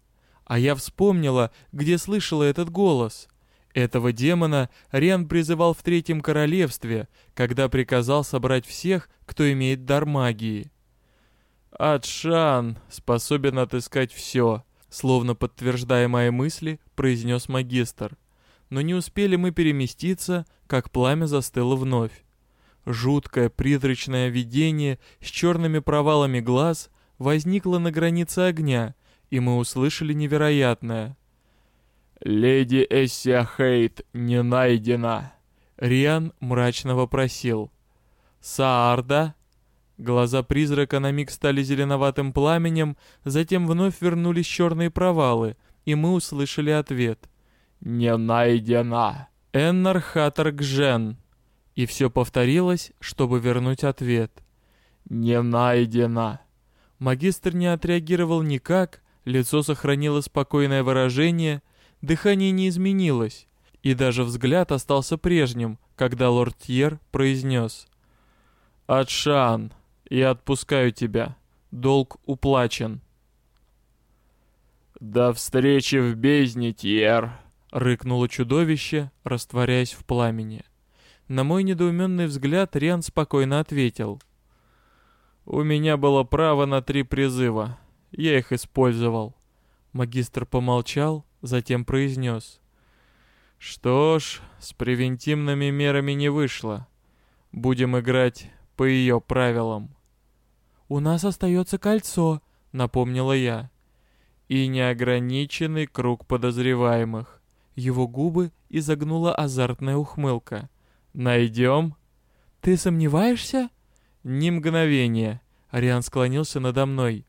А я вспомнила, где слышала этот голос. Этого демона Риан призывал в Третьем Королевстве, когда приказал собрать всех, кто имеет дар магии. «Атшан способен отыскать все», словно подтверждая мои мысли, произнес магистр. Но не успели мы переместиться, как пламя застыло вновь. Жуткое призрачное видение с черными провалами глаз возникло на границе огня — и мы услышали невероятное. «Леди Эссия Хейт не найдена!» Риан мрачно вопросил. «Саарда?» Глаза призрака на миг стали зеленоватым пламенем, затем вновь вернулись черные провалы, и мы услышали ответ. «Не найдена!» Эннар Хаттер Гжен. И все повторилось, чтобы вернуть ответ. «Не найдена!» Магистр не отреагировал никак, Лицо сохранило спокойное выражение, дыхание не изменилось, и даже взгляд остался прежним, когда лорд Тьер произнес «Атшан, я отпускаю тебя. Долг уплачен». «До встречи в бездне, Тьер!» — рыкнуло чудовище, растворяясь в пламени. На мой недоуменный взгляд Риан спокойно ответил. «У меня было право на три призыва. Я их использовал. Магистр помолчал, затем произнес. Что ж, с превентивными мерами не вышло. Будем играть по ее правилам. У нас остается кольцо, напомнила я. И неограниченный круг подозреваемых. Его губы изогнула азартная ухмылка. Найдем? Ты сомневаешься? Ни мгновения. Ариан склонился надо мной.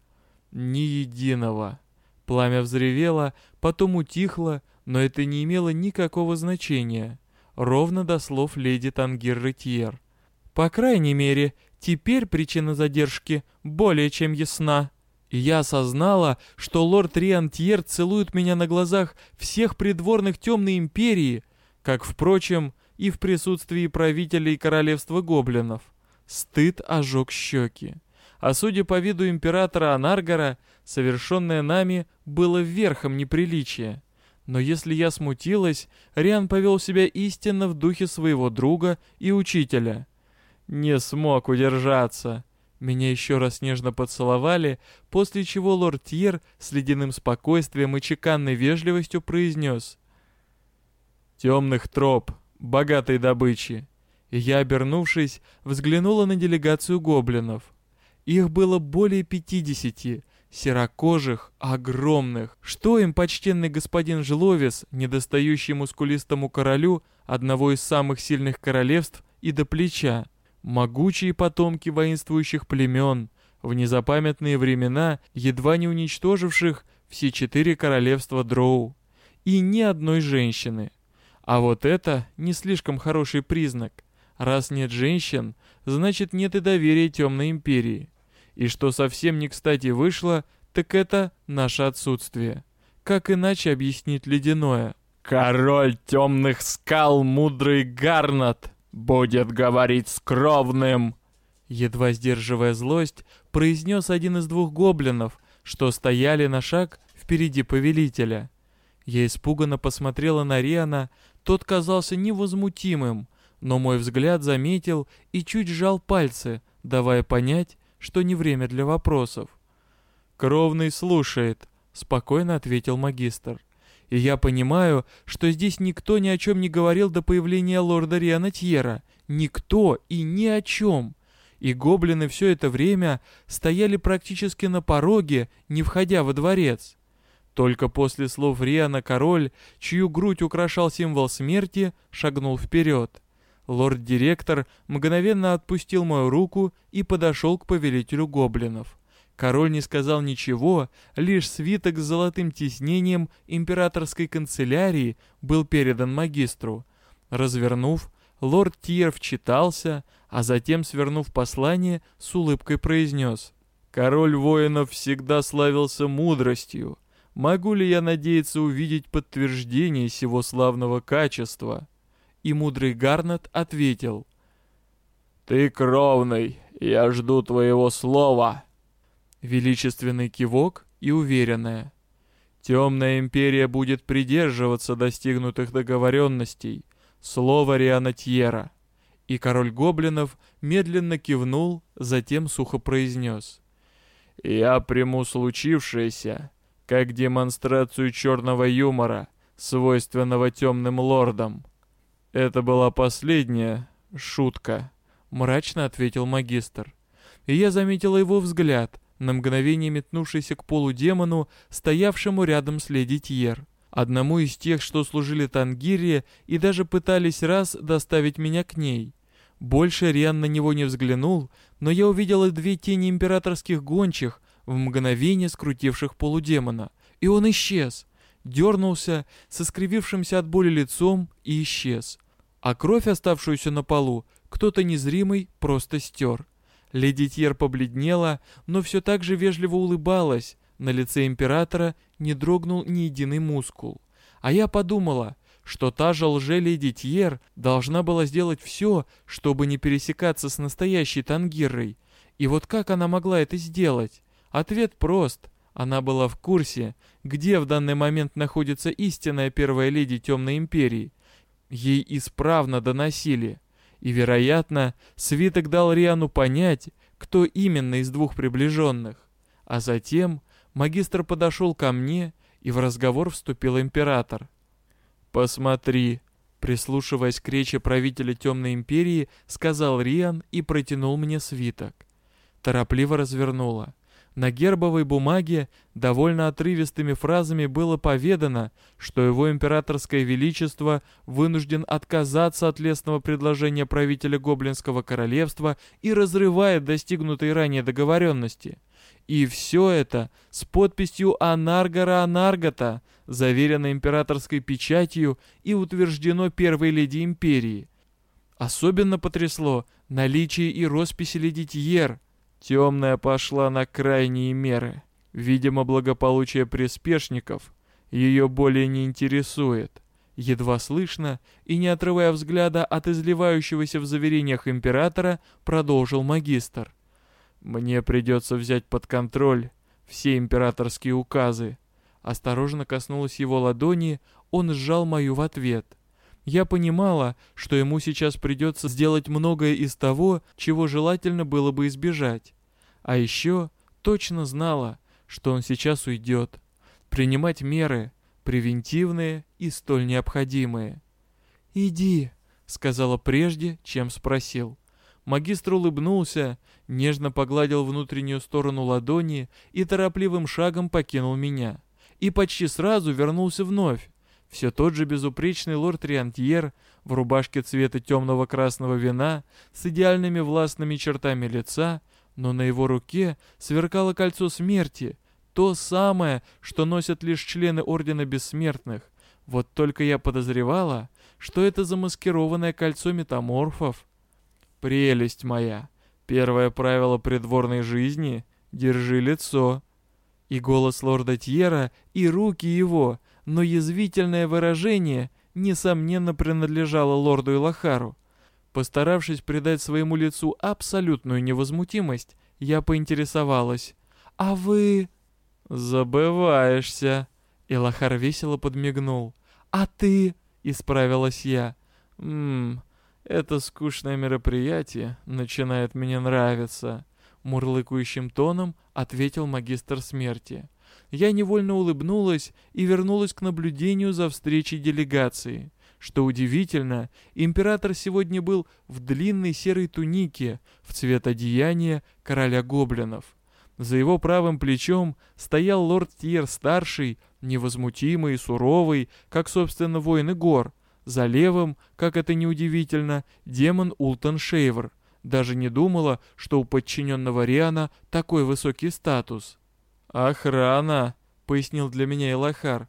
Ни единого. Пламя взревело, потом утихло, но это не имело никакого значения. Ровно до слов леди Тангир Ретьер. По крайней мере, теперь причина задержки более чем ясна. И я осознала, что лорд Риантьер целует меня на глазах всех придворных Темной Империи, как, впрочем, и в присутствии правителей королевства гоблинов. Стыд ожег щеки а судя по виду императора Анаргара, совершенное нами было верхом неприличия. Но если я смутилась, Риан повел себя истинно в духе своего друга и учителя. Не смог удержаться. Меня еще раз нежно поцеловали, после чего лорд Тьер с ледяным спокойствием и чеканной вежливостью произнес «Темных троп, богатой добычи». Я, обернувшись, взглянула на делегацию гоблинов — их было более пятидесяти, серокожих, огромных. Что им почтенный господин Жловец, недостающий мускулистому королю одного из самых сильных королевств и до плеча? Могучие потомки воинствующих племен, в незапамятные времена, едва не уничтоживших все четыре королевства Дроу. И ни одной женщины. А вот это не слишком хороший признак. Раз нет женщин, значит нет и доверия Темной Империи. И что совсем не кстати вышло, так это наше отсутствие. Как иначе объяснить ледяное? «Король темных скал, мудрый Гарнат, будет говорить с кровным!» Едва сдерживая злость, произнес один из двух гоблинов, что стояли на шаг впереди повелителя. Я испуганно посмотрела на Риана, тот казался невозмутимым, но мой взгляд заметил и чуть сжал пальцы, давая понять, что не время для вопросов. «Кровный слушает», — спокойно ответил магистр. «И я понимаю, что здесь никто ни о чем не говорил до появления лорда Риана Тьера. Никто и ни о чем и гоблины все это время стояли практически на пороге, не входя во дворец. Только после слов Риана король, чью грудь украшал символ смерти, шагнул вперед. Лорд-директор мгновенно отпустил мою руку и подошел к повелителю гоблинов. Король не сказал ничего, лишь свиток с золотым тиснением императорской канцелярии был передан магистру. Развернув, лорд Тьер вчитался, а затем, свернув послание, с улыбкой произнес. «Король воинов всегда славился мудростью. Могу ли я надеяться увидеть подтверждение сего славного качества?» И мудрый Гарнет ответил. «Ты кровный, я жду твоего слова». Величественный кивок и уверенное. Темная империя будет придерживаться достигнутых договоренностей. Слово Риана Тьера. И король гоблинов медленно кивнул, затем сухо произнес. «Я приму случившееся, как демонстрацию черного юмора, свойственного темным лордам». «Это была последняя шутка», — мрачно ответил магистр. И я заметила его взгляд, на мгновение метнувшийся к полудемону, стоявшему рядом с леди Тьер одному из тех, что служили Тангире и даже пытались раз доставить меня к ней. Больше Риан на него не взглянул, но я увидела две тени императорских гончих, в мгновение скрутивших полудемона, и он исчез, дернулся со скривившимся от боли лицом и исчез. А кровь, оставшуюся на полу, кто-то незримый просто стер. Леди Тьер побледнела, но все так же вежливо улыбалась, на лице императора не дрогнул ни единый мускул. А я подумала, что та же лже-леди Тьер должна была сделать все, чтобы не пересекаться с настоящей Тангирой. И вот как она могла это сделать? Ответ прост. Она была в курсе, где в данный момент находится истинная первая леди Темной Империи. Ей исправно доносили. И, вероятно, свиток дал Риану понять, кто именно из двух приближенных. А затем магистр подошел ко мне, и в разговор вступил император. «Посмотри», прислушиваясь к речи правителя Темной Империи, сказал Риан и протянул мне свиток. Торопливо развернула. На гербовой бумаге довольно отрывистыми фразами было поведано, что его императорское величество вынужден отказаться от лестного предложения правителя Гоблинского королевства и разрывает достигнутые ранее договоренности. И все это с подписью Анаргара Анаргата, заверено императорской печатью и утверждено первой леди империи. Особенно потрясло наличие и росписи леди Тьер. Темная пошла на крайние меры. Видимо, благополучие приспешников ее более не интересует. Едва слышно и не отрывая взгляда от изливающегося в заверениях императора, продолжил магистр. Мне придется взять под контроль все императорские указы. Осторожно коснулась его ладони, он сжал мою в ответ. Я понимала, что ему сейчас придется сделать многое из того, чего желательно было бы избежать. А еще точно знала, что он сейчас уйдет. Принимать меры, превентивные и столь необходимые. «Иди», — сказала прежде, чем спросил. Магистр улыбнулся, нежно погладил внутреннюю сторону ладони и торопливым шагом покинул меня. И почти сразу вернулся вновь. Все тот же безупречный лорд Риантьер в рубашке цвета темного красного вина с идеальными властными чертами лица, но на его руке сверкало кольцо смерти, то самое, что носят лишь члены Ордена Бессмертных. Вот только я подозревала, что это замаскированное кольцо метаморфов. Прелесть моя. Первое правило придворной жизни — держи лицо. И голос лорда Тьера, и руки его, но язвительное выражение, несомненно, принадлежало лорду Илахару. Постаравшись придать своему лицу абсолютную невозмутимость, я поинтересовалась. «А вы...» «Забываешься!» Илахар весело подмигнул. «А ты...» — исправилась я. «Ммм, это скучное мероприятие начинает мне нравиться», — мурлыкающим тоном ответил магистр смерти. Я невольно улыбнулась и вернулась к наблюдению за встречей делегации. Что удивительно, император сегодня был в длинной серой тунике в цвет одеяния короля гоблинов. За его правым плечом стоял лорд Тьер-старший, невозмутимый и суровый, как, собственно, воины гор. За левым, как это неудивительно, демон Ултон Шейвер. Даже не думала, что у подчиненного Риана такой высокий статус. «Охрана», — пояснил для меня Элахар.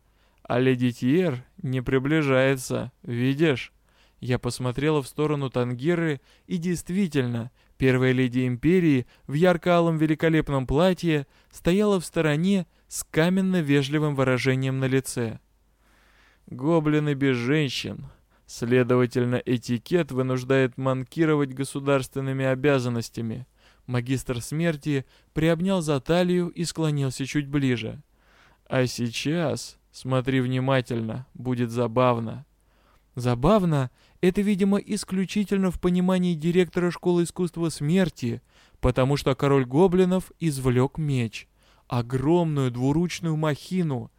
А леди Тьер не приближается, видишь? Я посмотрела в сторону Тангиры, и действительно, первая леди Империи в ярко-алом великолепном платье стояла в стороне с каменно-вежливым выражением на лице. Гоблины без женщин. Следовательно, этикет вынуждает манкировать государственными обязанностями. Магистр смерти приобнял за талию и склонился чуть ближе. А сейчас Смотри внимательно, будет забавно. Забавно — это, видимо, исключительно в понимании директора школы искусства смерти, потому что король гоблинов извлек меч. Огромную двуручную махину.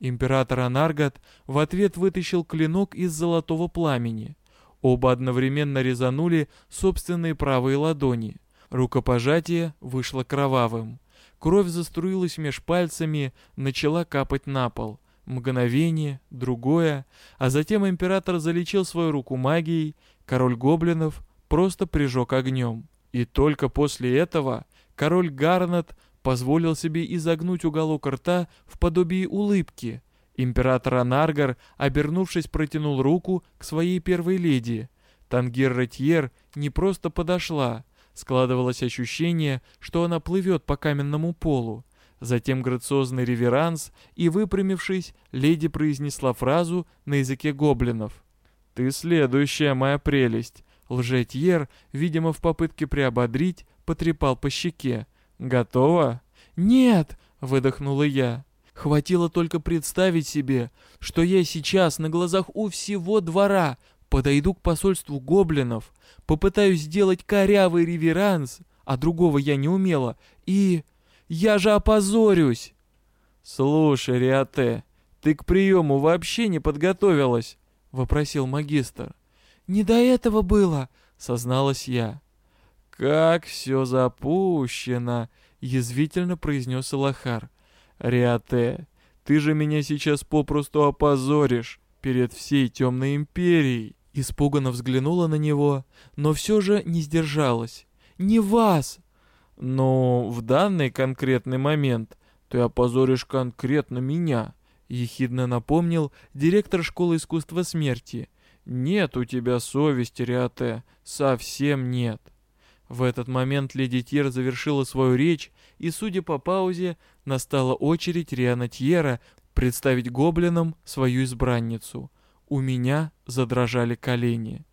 Император Анаргат в ответ вытащил клинок из золотого пламени. Оба одновременно резанули собственные правые ладони. Рукопожатие вышло кровавым. Кровь заструилась меж пальцами, начала капать на пол — Мгновение, другое, а затем император залечил свою руку магией, король гоблинов просто прижег огнем. И только после этого король Гарнет позволил себе изогнуть уголок рта в подобии улыбки. Император Анаргар, обернувшись, протянул руку к своей первой леди. Тангир Ретьер не просто подошла, складывалось ощущение, что она плывет по каменному полу затем грациозный реверанс, и, выпрямившись, леди произнесла фразу на языке гоблинов. «Ты следующая моя прелесть!» Лжетьер, видимо, в попытке приободрить, потрепал по щеке. «Готова?» «Нет!» — выдохнула я. Хватило только представить себе, что я сейчас на глазах у всего двора подойду к посольству гоблинов, попытаюсь сделать корявый реверанс, а другого я не умела, и... Я же опозорюсь!» «Слушай, Риате, ты к приему вообще не подготовилась?» — вопросил магистр. «Не до этого было», — созналась я. «Как все запущено!» — язвительно произнес Лохар. «Риате, ты же меня сейчас попросту опозоришь перед всей темной империей!» Испуганно взглянула на него, но все же не сдержалась. «Не вас!» Но в данный конкретный момент ты опозоришь конкретно меня, ехидно напомнил директор школы искусства смерти. Нет у тебя совести, Риате, совсем нет. В этот момент леди Тьер завершила свою речь, и, судя по паузе, настала очередь Риана Тьера представить гоблинам свою избранницу. У меня задрожали колени.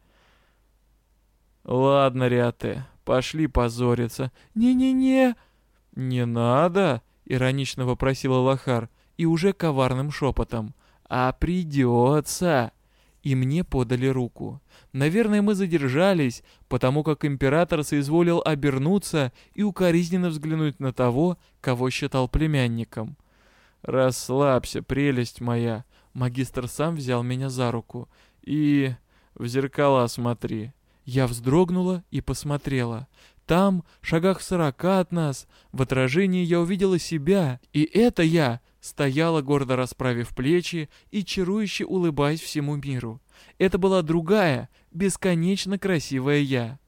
«Ладно, Риате, Пошли позориться. Не-не-не. Не надо, иронично вопросила Лохар и уже коварным шепотом. А придется. И мне подали руку. Наверное, мы задержались, потому как император соизволил обернуться и укоризненно взглянуть на того, кого считал племянником. «Расслабься, прелесть моя!» Магистр сам взял меня за руку. «И в зеркала смотри. Я вздрогнула и посмотрела. Там, в шагах сорока от нас, в отражении я увидела себя, и это я стояла, гордо расправив плечи и чарующе улыбаясь всему миру. Это была другая, бесконечно красивая я.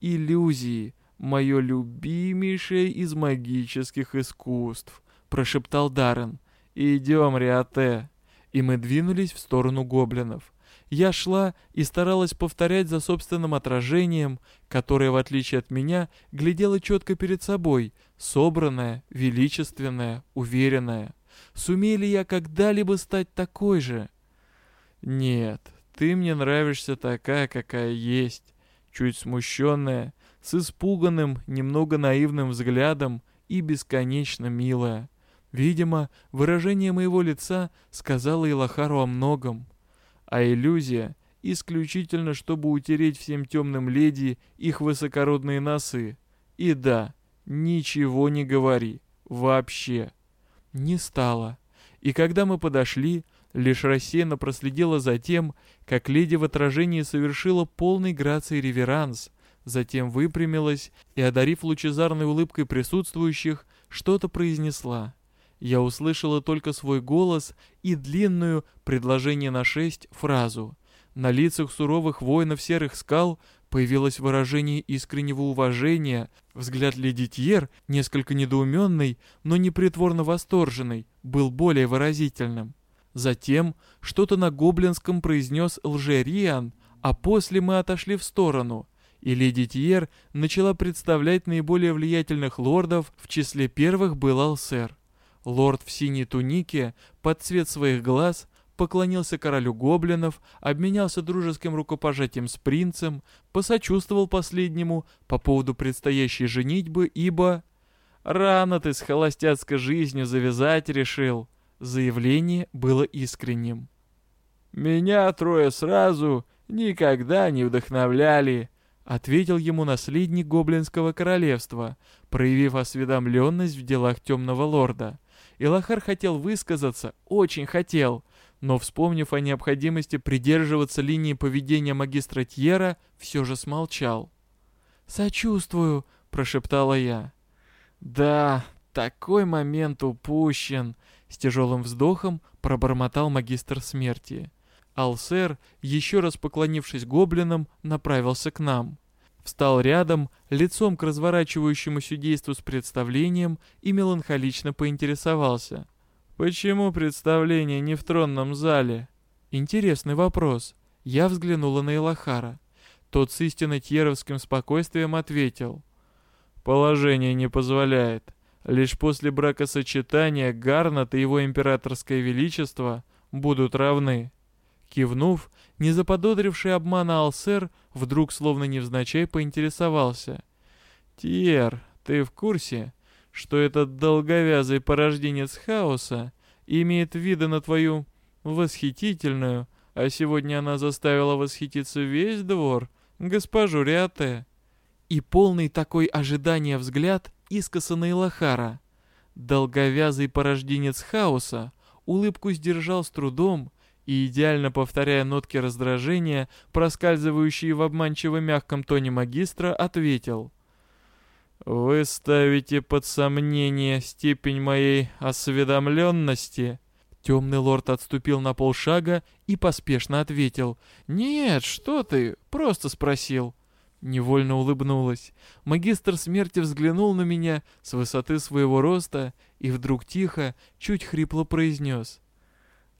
«Иллюзии, мое любимейшее из магических искусств», — прошептал Даррен. «Идем, Риате». И мы двинулись в сторону гоблинов. Я шла и старалась повторять за собственным отражением, которое, в отличие от меня, глядело четко перед собой, собранное, величественное, уверенное. Сумею ли я когда-либо стать такой же? Нет, ты мне нравишься такая, какая есть, чуть смущенная, с испуганным, немного наивным взглядом и бесконечно милая. Видимо, выражение моего лица сказало Илахару о многом. А иллюзия исключительно, чтобы утереть всем темным леди их высокородные носы. И да, ничего не говори. Вообще. Не стало. И когда мы подошли, лишь рассеянно проследила за тем, как леди в отражении совершила полный грацией реверанс, затем выпрямилась и, одарив лучезарной улыбкой присутствующих, что-то произнесла. Я услышала только свой голос и длинную, предложение на шесть, фразу. На лицах суровых воинов серых скал появилось выражение искреннего уважения, взгляд леди Тьер, несколько недоуменный, но непритворно восторженный, был более выразительным. Затем что-то на гоблинском произнес лжериан, а после мы отошли в сторону, и леди Тьер начала представлять наиболее влиятельных лордов, в числе первых был Алсер. Лорд в синей тунике, под цвет своих глаз, поклонился королю гоблинов, обменялся дружеским рукопожатием с принцем, посочувствовал последнему по поводу предстоящей женитьбы, ибо... «Рано ты с холостяцкой жизнью завязать решил», заявление было искренним. «Меня трое сразу никогда не вдохновляли», — ответил ему наследник Гоблинского королевства, проявив осведомленность в делах темного лорда. Илахар хотел высказаться, очень хотел, но, вспомнив о необходимости придерживаться линии поведения магистра Тьера, все же смолчал. «Сочувствую», — прошептала я. «Да, такой момент упущен», — с тяжелым вздохом пробормотал магистр смерти. Алсер, еще раз поклонившись гоблинам, направился к нам. Встал рядом, лицом к разворачивающемуся действу с представлением и меланхолично поинтересовался. «Почему представление не в тронном зале?» Интересный вопрос. Я взглянула на Илахара. Тот с истинно тьеровским спокойствием ответил. «Положение не позволяет. Лишь после бракосочетания Гарнат и его императорское величество будут равны». Кивнув, не заподозривший обмана Алсер, вдруг словно невзначай поинтересовался. «Тьер, ты в курсе, что этот долговязый порожденец хаоса имеет виды на твою восхитительную, а сегодня она заставила восхититься весь двор, госпожу Риате?» И полный такой ожидания взгляд искоса на Илахара. Долговязый порожденец хаоса улыбку сдержал с трудом, и, идеально повторяя нотки раздражения, проскальзывающие в обманчиво мягком тоне магистра, ответил. «Вы ставите под сомнение степень моей осведомленности?» Темный лорд отступил на полшага и поспешно ответил. «Нет, что ты, просто спросил». Невольно улыбнулась. Магистр смерти взглянул на меня с высоты своего роста и вдруг тихо, чуть хрипло произнес.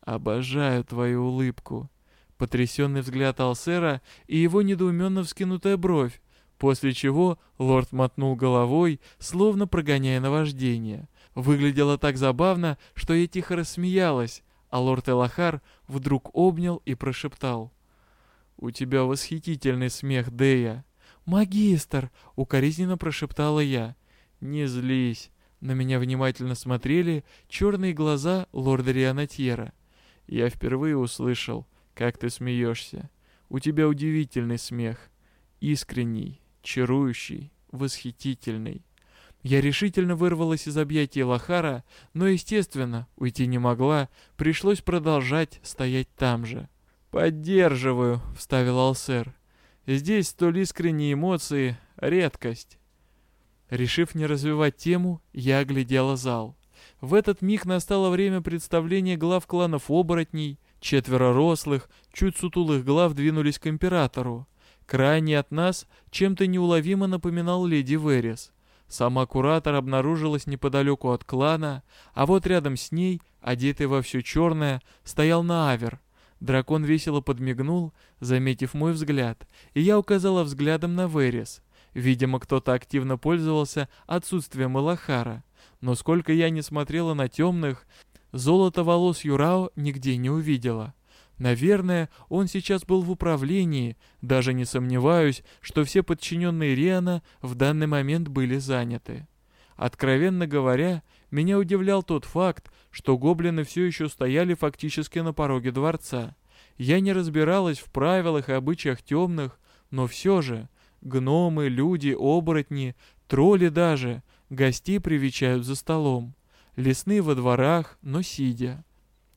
«Обожаю твою улыбку». Потрясенный взгляд Алсера и его недоуменно вскинутая бровь, после чего лорд мотнул головой, словно прогоняя наваждение. Выглядело так забавно, что я тихо рассмеялась, а лорд Элахар вдруг обнял и прошептал. «У тебя восхитительный смех, Дея!» «Магистр!» — укоризненно прошептала я. «Не злись!» На меня внимательно смотрели черные глаза лорда Рианатьера. Я впервые услышал, как ты смеешься. У тебя удивительный смех. Искренний, чарующий, восхитительный. Я решительно вырвалась из объятий Лохара, но, естественно, уйти не могла, пришлось продолжать стоять там же. «Поддерживаю», — вставил Алсер. «Здесь столь искренние эмоции — редкость». Решив не развивать тему, я оглядела зал. В этот миг настало время представления глав кланов оборотней. Четверо рослых, чуть сутулых глав двинулись к императору. Крайне от нас чем-то неуловимо напоминал леди Верес. Сама куратор обнаружилась неподалеку от клана, а вот рядом с ней, одетый во все черное, стоял Наавер. Дракон весело подмигнул, заметив мой взгляд, и я указала взглядом на Верес. Видимо, кто-то активно пользовался отсутствием Элахара. Но сколько я не смотрела на темных, золото волос Юрао нигде не увидела. Наверное, он сейчас был в управлении, даже не сомневаюсь, что все подчиненные Риана в данный момент были заняты. Откровенно говоря, меня удивлял тот факт, что гоблины все еще стояли фактически на пороге дворца. Я не разбиралась в правилах и обычаях темных, но все же гномы, люди, оборотни, тролли даже, гостей привечают за столом. Лесные во дворах, но сидя.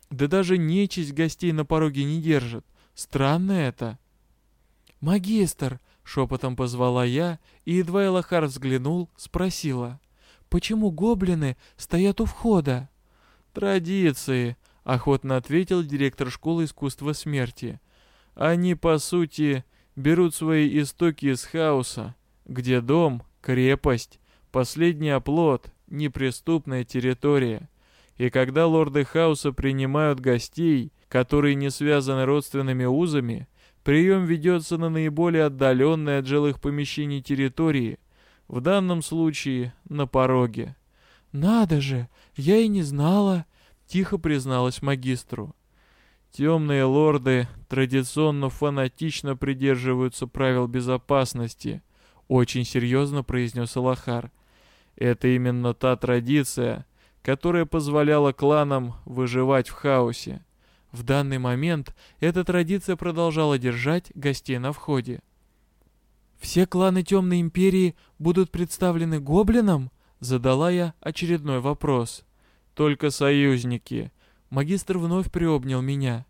Да даже нечисть гостей на пороге не держит. Странно это. «Магистр!» — шепотом позвала я, и едва Элахар взглянул, спросила. Почему гоблины стоят у входа?» «Традиции», — охотно ответил директор школы искусства смерти. «Они, по сути, берут свои истоки из хаоса, где дом, крепость, последний оплот, неприступная территория. И когда лорды хаоса принимают гостей, которые не связаны родственными узами, прием ведется на наиболее отдаленные от жилых помещений территории, в данном случае на пороге. «Надо же, я и не знала», — тихо призналась магистру. Темные лорды традиционно фанатично придерживаются правил безопасности, очень серьезно произнес Алахар. Это именно та традиция, которая позволяла кланам выживать в хаосе. В данный момент эта традиция продолжала держать гостей на входе. «Все кланы Темной Империи будут представлены гоблином?» Задала я очередной вопрос. «Только союзники». Магистр вновь приобнял меня.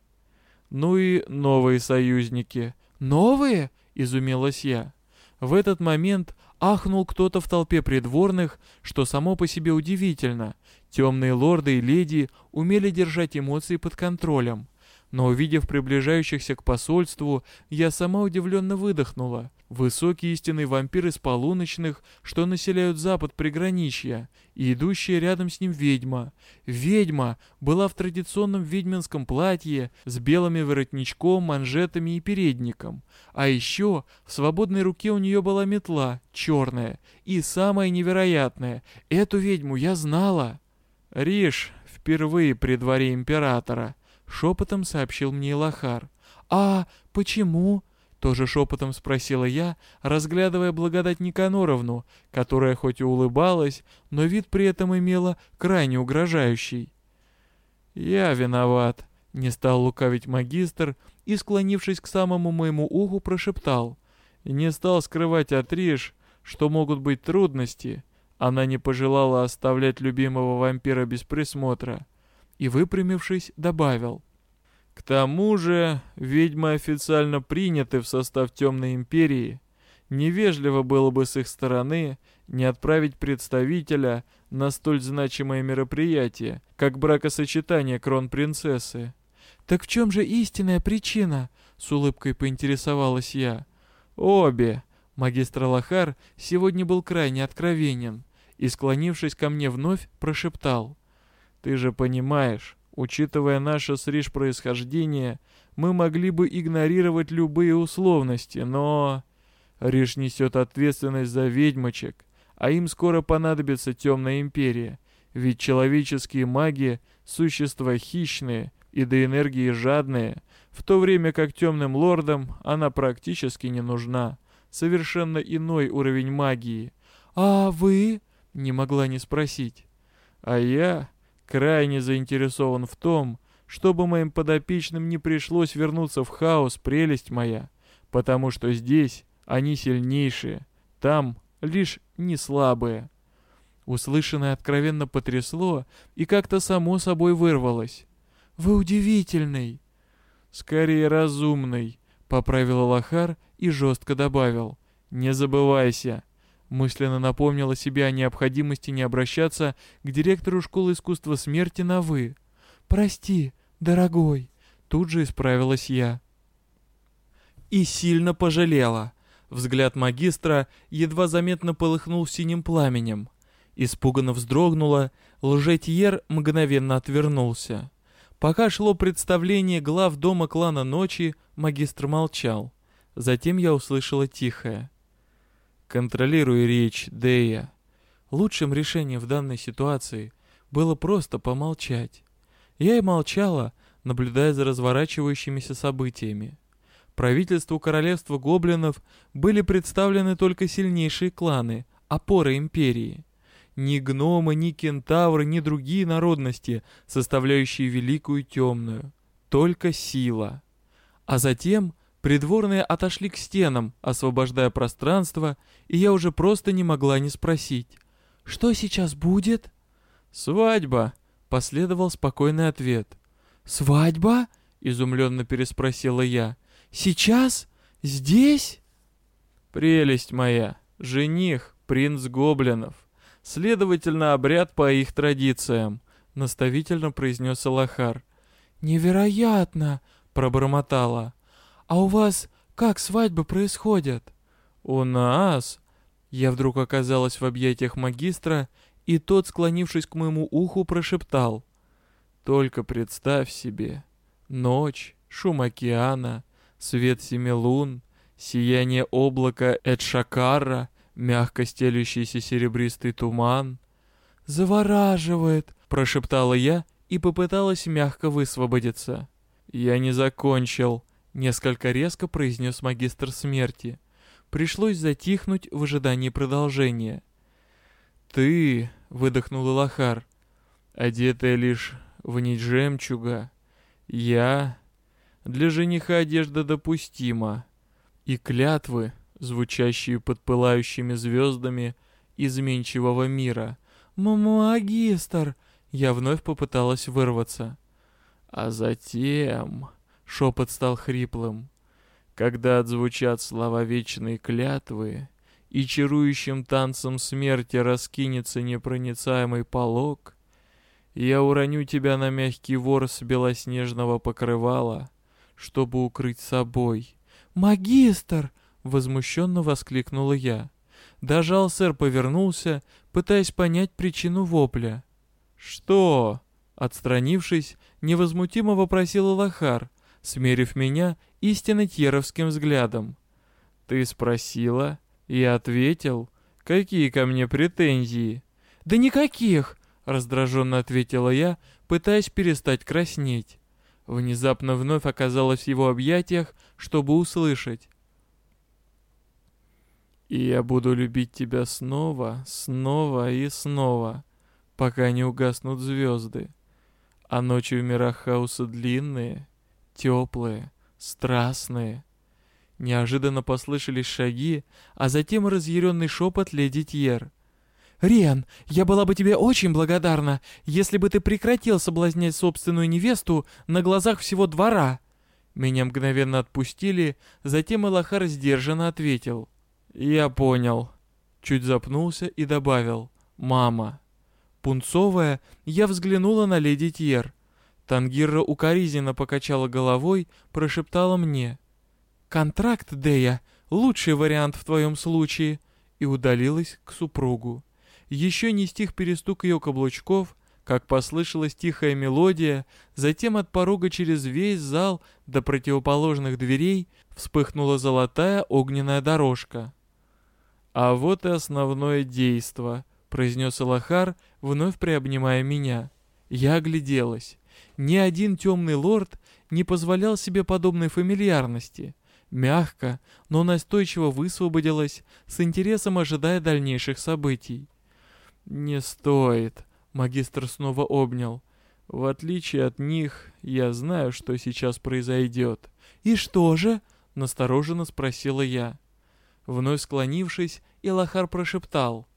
«Ну и новые союзники». «Новые?» — изумилась я. В этот момент ахнул кто-то в толпе придворных, что само по себе удивительно. Темные лорды и леди умели держать эмоции под контролем. Но увидев приближающихся к посольству, я сама удивленно выдохнула. Высокий истинный вампир из полуночных, что населяют запад приграничья, и идущая рядом с ним ведьма. Ведьма была в традиционном ведьминском платье с белыми воротничком, манжетами и передником. А еще в свободной руке у нее была метла, черная. И самое невероятное, эту ведьму я знала. Риш впервые при дворе императора, шепотом сообщил мне Лохар. «А почему?» Тоже шепотом спросила я, разглядывая благодать Никаноровну, которая хоть и улыбалась, но вид при этом имела крайне угрожающий. «Я виноват», — не стал лукавить магистр и, склонившись к самому моему уху, прошептал. «Не стал скрывать от Риш, что могут быть трудности. Она не пожелала оставлять любимого вампира без присмотра». И, выпрямившись, добавил. К тому же, ведьмы официально приняты в состав Темной Империи. Невежливо было бы с их стороны не отправить представителя на столь значимое мероприятие, как бракосочетание кронпринцессы. «Так в чем же истинная причина?» — с улыбкой поинтересовалась я. «Обе». Магистр Лохар сегодня был крайне откровенен и, склонившись ко мне вновь, прошептал. «Ты же понимаешь, Учитывая наше с Риш происхождение, мы могли бы игнорировать любые условности, но... Риш несет ответственность за ведьмочек, а им скоро понадобится темная империя, ведь человеческие маги — существа хищные и до энергии жадные, в то время как темным лордам она практически не нужна. Совершенно иной уровень магии. «А вы?» — не могла не спросить. «А я...» крайне заинтересован в том, чтобы моим подопечным не пришлось вернуться в хаос, прелесть моя, потому что здесь они сильнейшие, там лишь не слабые. Услышанное откровенно потрясло и как-то само собой вырвалось. «Вы удивительный!» «Скорее разумный», — поправил Лохар и жестко добавил. «Не забывайся, Мысленно напомнила себе о необходимости не обращаться к директору школы искусства смерти на «вы». «Прости, дорогой», — тут же исправилась я. И сильно пожалела. Взгляд магистра едва заметно полыхнул синим пламенем. Испуганно вздрогнула, лжетьер мгновенно отвернулся. Пока шло представление глав дома клана ночи, магистр молчал. Затем я услышала тихое. «Контролируй речь, Дея». Лучшим решением в данной ситуации было просто помолчать. Я и молчала, наблюдая за разворачивающимися событиями. Правительству королевства гоблинов были представлены только сильнейшие кланы, опоры империи. Ни гномы, ни кентавры, ни другие народности, составляющие Великую Темную. Только сила. А затем придворные отошли к стенам, освобождая пространство, и я уже просто не могла не спросить. «Что сейчас будет?» «Свадьба», — последовал спокойный ответ. «Свадьба?» — изумленно переспросила я. «Сейчас? Здесь?» «Прелесть моя! Жених, принц гоблинов. Следовательно, обряд по их традициям», — наставительно произнес Алахар. «Невероятно!» — пробормотала. «А у вас как свадьбы происходят?» «У нас...» Я вдруг оказалась в объятиях магистра, и тот, склонившись к моему уху, прошептал. «Только представь себе. Ночь, шум океана, свет семи лун, сияние облака Эдшакара, мягко стелющийся серебристый туман. «Завораживает!» — прошептала я и попыталась мягко высвободиться. «Я не закончил», — несколько резко произнес магистр смерти. Пришлось затихнуть в ожидании продолжения. «Ты», — выдохнул Лохар, — «одетая лишь в нить жемчуга. Я...» Для жениха одежда допустима, и клятвы, звучащие под пылающими звездами изменчивого мира. «Магистр!» Я вновь попыталась вырваться. А затем... Шепот стал хриплым. Когда отзвучат слова вечной клятвы, и чарующим танцем смерти раскинется непроницаемый полог, я уроню тебя на мягкий ворс белоснежного покрывала, чтобы укрыть собой. «Магистр!» — возмущенно воскликнула я. Даже Алсер повернулся, пытаясь понять причину вопля. «Что?» — отстранившись, невозмутимо вопросил Лохар, смерив меня истинно тьеровским взглядом. «Ты спросила?» Я ответил. «Какие ко мне претензии?» «Да никаких!» — раздраженно ответила я, пытаясь перестать краснеть. Внезапно вновь оказалась в его объятиях, чтобы услышать. «И я буду любить тебя снова, снова и снова, пока не угаснут звезды. А ночи в мирах хаоса длинные, теплые, страстные». Неожиданно послышались шаги, а затем разъяренный шепот леди Тьер. «Риан, я была бы тебе очень благодарна, если бы ты прекратил соблазнять собственную невесту на глазах всего двора». Меня мгновенно отпустили, затем Элахар сдержанно ответил. «Я понял». Чуть запнулся и добавил. «Мама». Пунцовая, я взглянула на леди Тьер. Тангирра укоризненно покачала головой, прошептала мне. «Контракт, Дея, лучший вариант в твоем случае», и удалилась к супругу. Еще не стих перестук ее каблучков, как послышалась тихая мелодия, затем от порога через весь зал до противоположных дверей вспыхнула золотая огненная дорожка. «А вот и основное действо», — произнес Алахар, вновь приобнимая меня. Я огляделась. Ни один темный лорд не позволял себе подобной фамильярности. Мягко, но настойчиво высвободилась, с интересом ожидая дальнейших событий. «Не стоит», — магистр снова обнял. «В отличие от них, я знаю, что сейчас произойдет». «И что же?» — настороженно спросила я. Вновь склонившись, Илахар прошептал.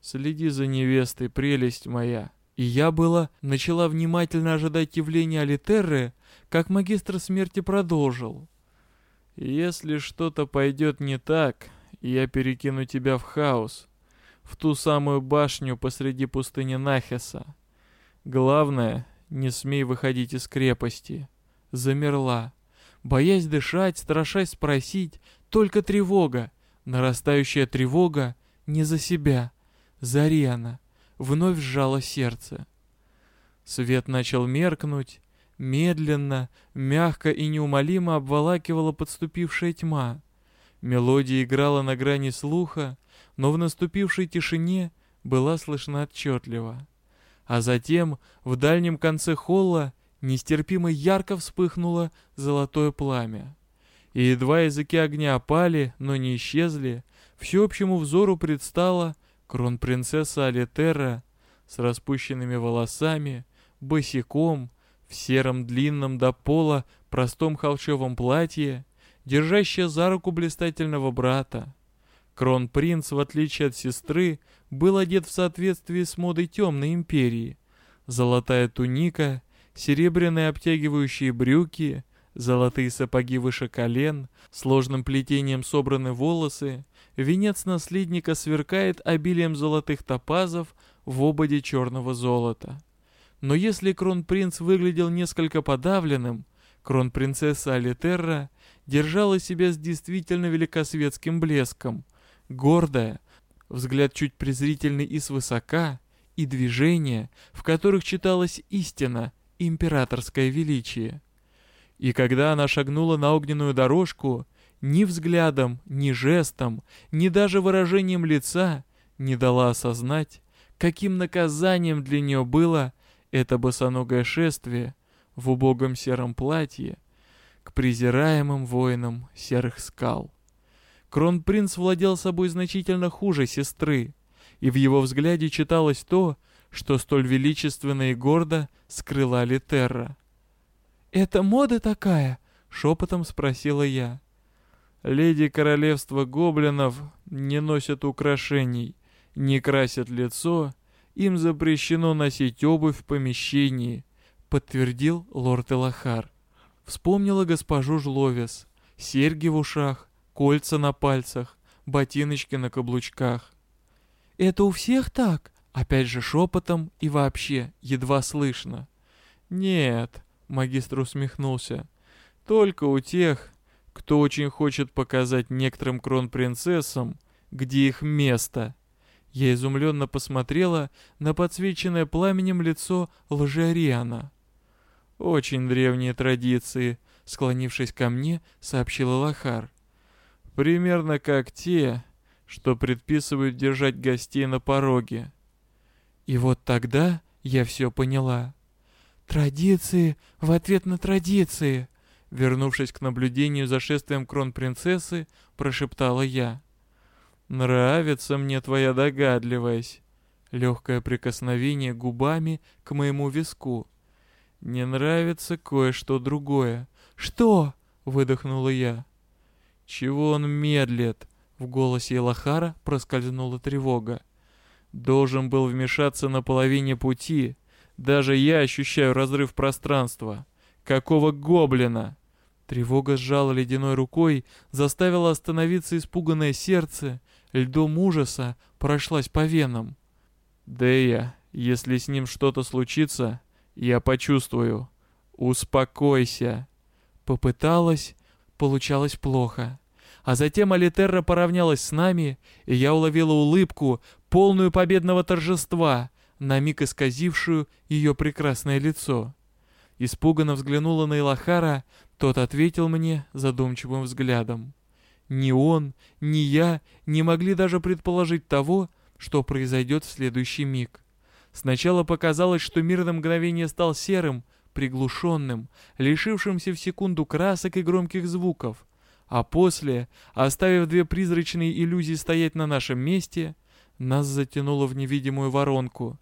«Следи за невестой, прелесть моя». И я была начала внимательно ожидать явления Алитерры, как магистр смерти продолжил. «Если что-то пойдет не так, я перекину тебя в хаос, в ту самую башню посреди пустыни Нахеса. Главное, не смей выходить из крепости. Замерла. Боясь дышать, страшась спросить, только тревога, нарастающая тревога не за себя, за Риана, вновь сжало сердце. Свет начал меркнуть, медленно, мягко и неумолимо обволакивала подступившая тьма. Мелодия играла на грани слуха, но в наступившей тишине была слышна отчетливо. А затем в дальнем конце холла нестерпимо ярко вспыхнуло золотое пламя. И едва языки огня опали, но не исчезли, всеобщему взору предстала кронпринцесса Алитера с распущенными волосами, босиком, в сером длинном до пола простом холчевом платье, держащая за руку блистательного брата. Кронпринц, в отличие от сестры, был одет в соответствии с модой темной империи. Золотая туника, серебряные обтягивающие брюки, золотые сапоги выше колен, сложным плетением собраны волосы, венец наследника сверкает обилием золотых топазов в ободе черного золота. Но если кронпринц выглядел несколько подавленным, кронпринцесса Алитерра держала себя с действительно великосветским блеском, гордая, взгляд чуть презрительный и свысока, и движения, в которых читалась истина, императорское величие. И когда она шагнула на огненную дорожку, ни взглядом, ни жестом, ни даже выражением лица не дала осознать, каким наказанием для нее было это босоногое шествие в убогом сером платье к презираемым воинам серых скал. Кронпринц владел собой значительно хуже сестры, и в его взгляде читалось то, что столь величественно и гордо скрыла Алитерра. «Это мода такая?» — шепотом спросила я. «Леди королевства гоблинов не носят украшений, не красят лицо, им запрещено носить обувь в помещении», — подтвердил лорд Элахар. Вспомнила госпожу Жловес. Серьги в ушах, кольца на пальцах, ботиночки на каблучках. «Это у всех так?» Опять же шепотом и вообще едва слышно. «Нет», — магистр усмехнулся, — «только у тех, кто очень хочет показать некоторым кронпринцессам, где их место». Я изумленно посмотрела на подсвеченное пламенем лицо лжеариана. «Очень древние традиции», — склонившись ко мне, сообщила Лохар. «Примерно как те, что предписывают держать гостей на пороге». И вот тогда я все поняла. «Традиции в ответ на традиции», — вернувшись к наблюдению за шествием кронпринцессы, прошептала я. «Нравится мне твоя догадливость». Легкое прикосновение губами к моему виску. «Не нравится кое-что другое». «Что?» — выдохнула я. «Чего он медлит?» — в голосе Элахара проскользнула тревога. «Должен был вмешаться на половине пути. Даже я ощущаю разрыв пространства. Какого гоблина?» Тревога сжала ледяной рукой, заставила остановиться испуганное сердце, льдом ужаса прошлась по венам. «Дэя, если с ним что-то случится, я почувствую. Успокойся!» Попыталась, получалось плохо. А затем Алитерра поравнялась с нами, и я уловила улыбку, полную победного торжества, на миг исказившую ее прекрасное лицо. Испуганно взглянула на Илахара, тот ответил мне задумчивым взглядом. Ни он, ни я не могли даже предположить того, что произойдет в следующий миг. Сначала показалось, что мир на мгновение стал серым, приглушенным, лишившимся в секунду красок и громких звуков. А после, оставив две призрачные иллюзии стоять на нашем месте, нас затянуло в невидимую воронку.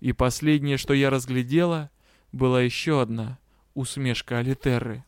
И последнее, что я разглядела, была еще одна усмешка Алитерры.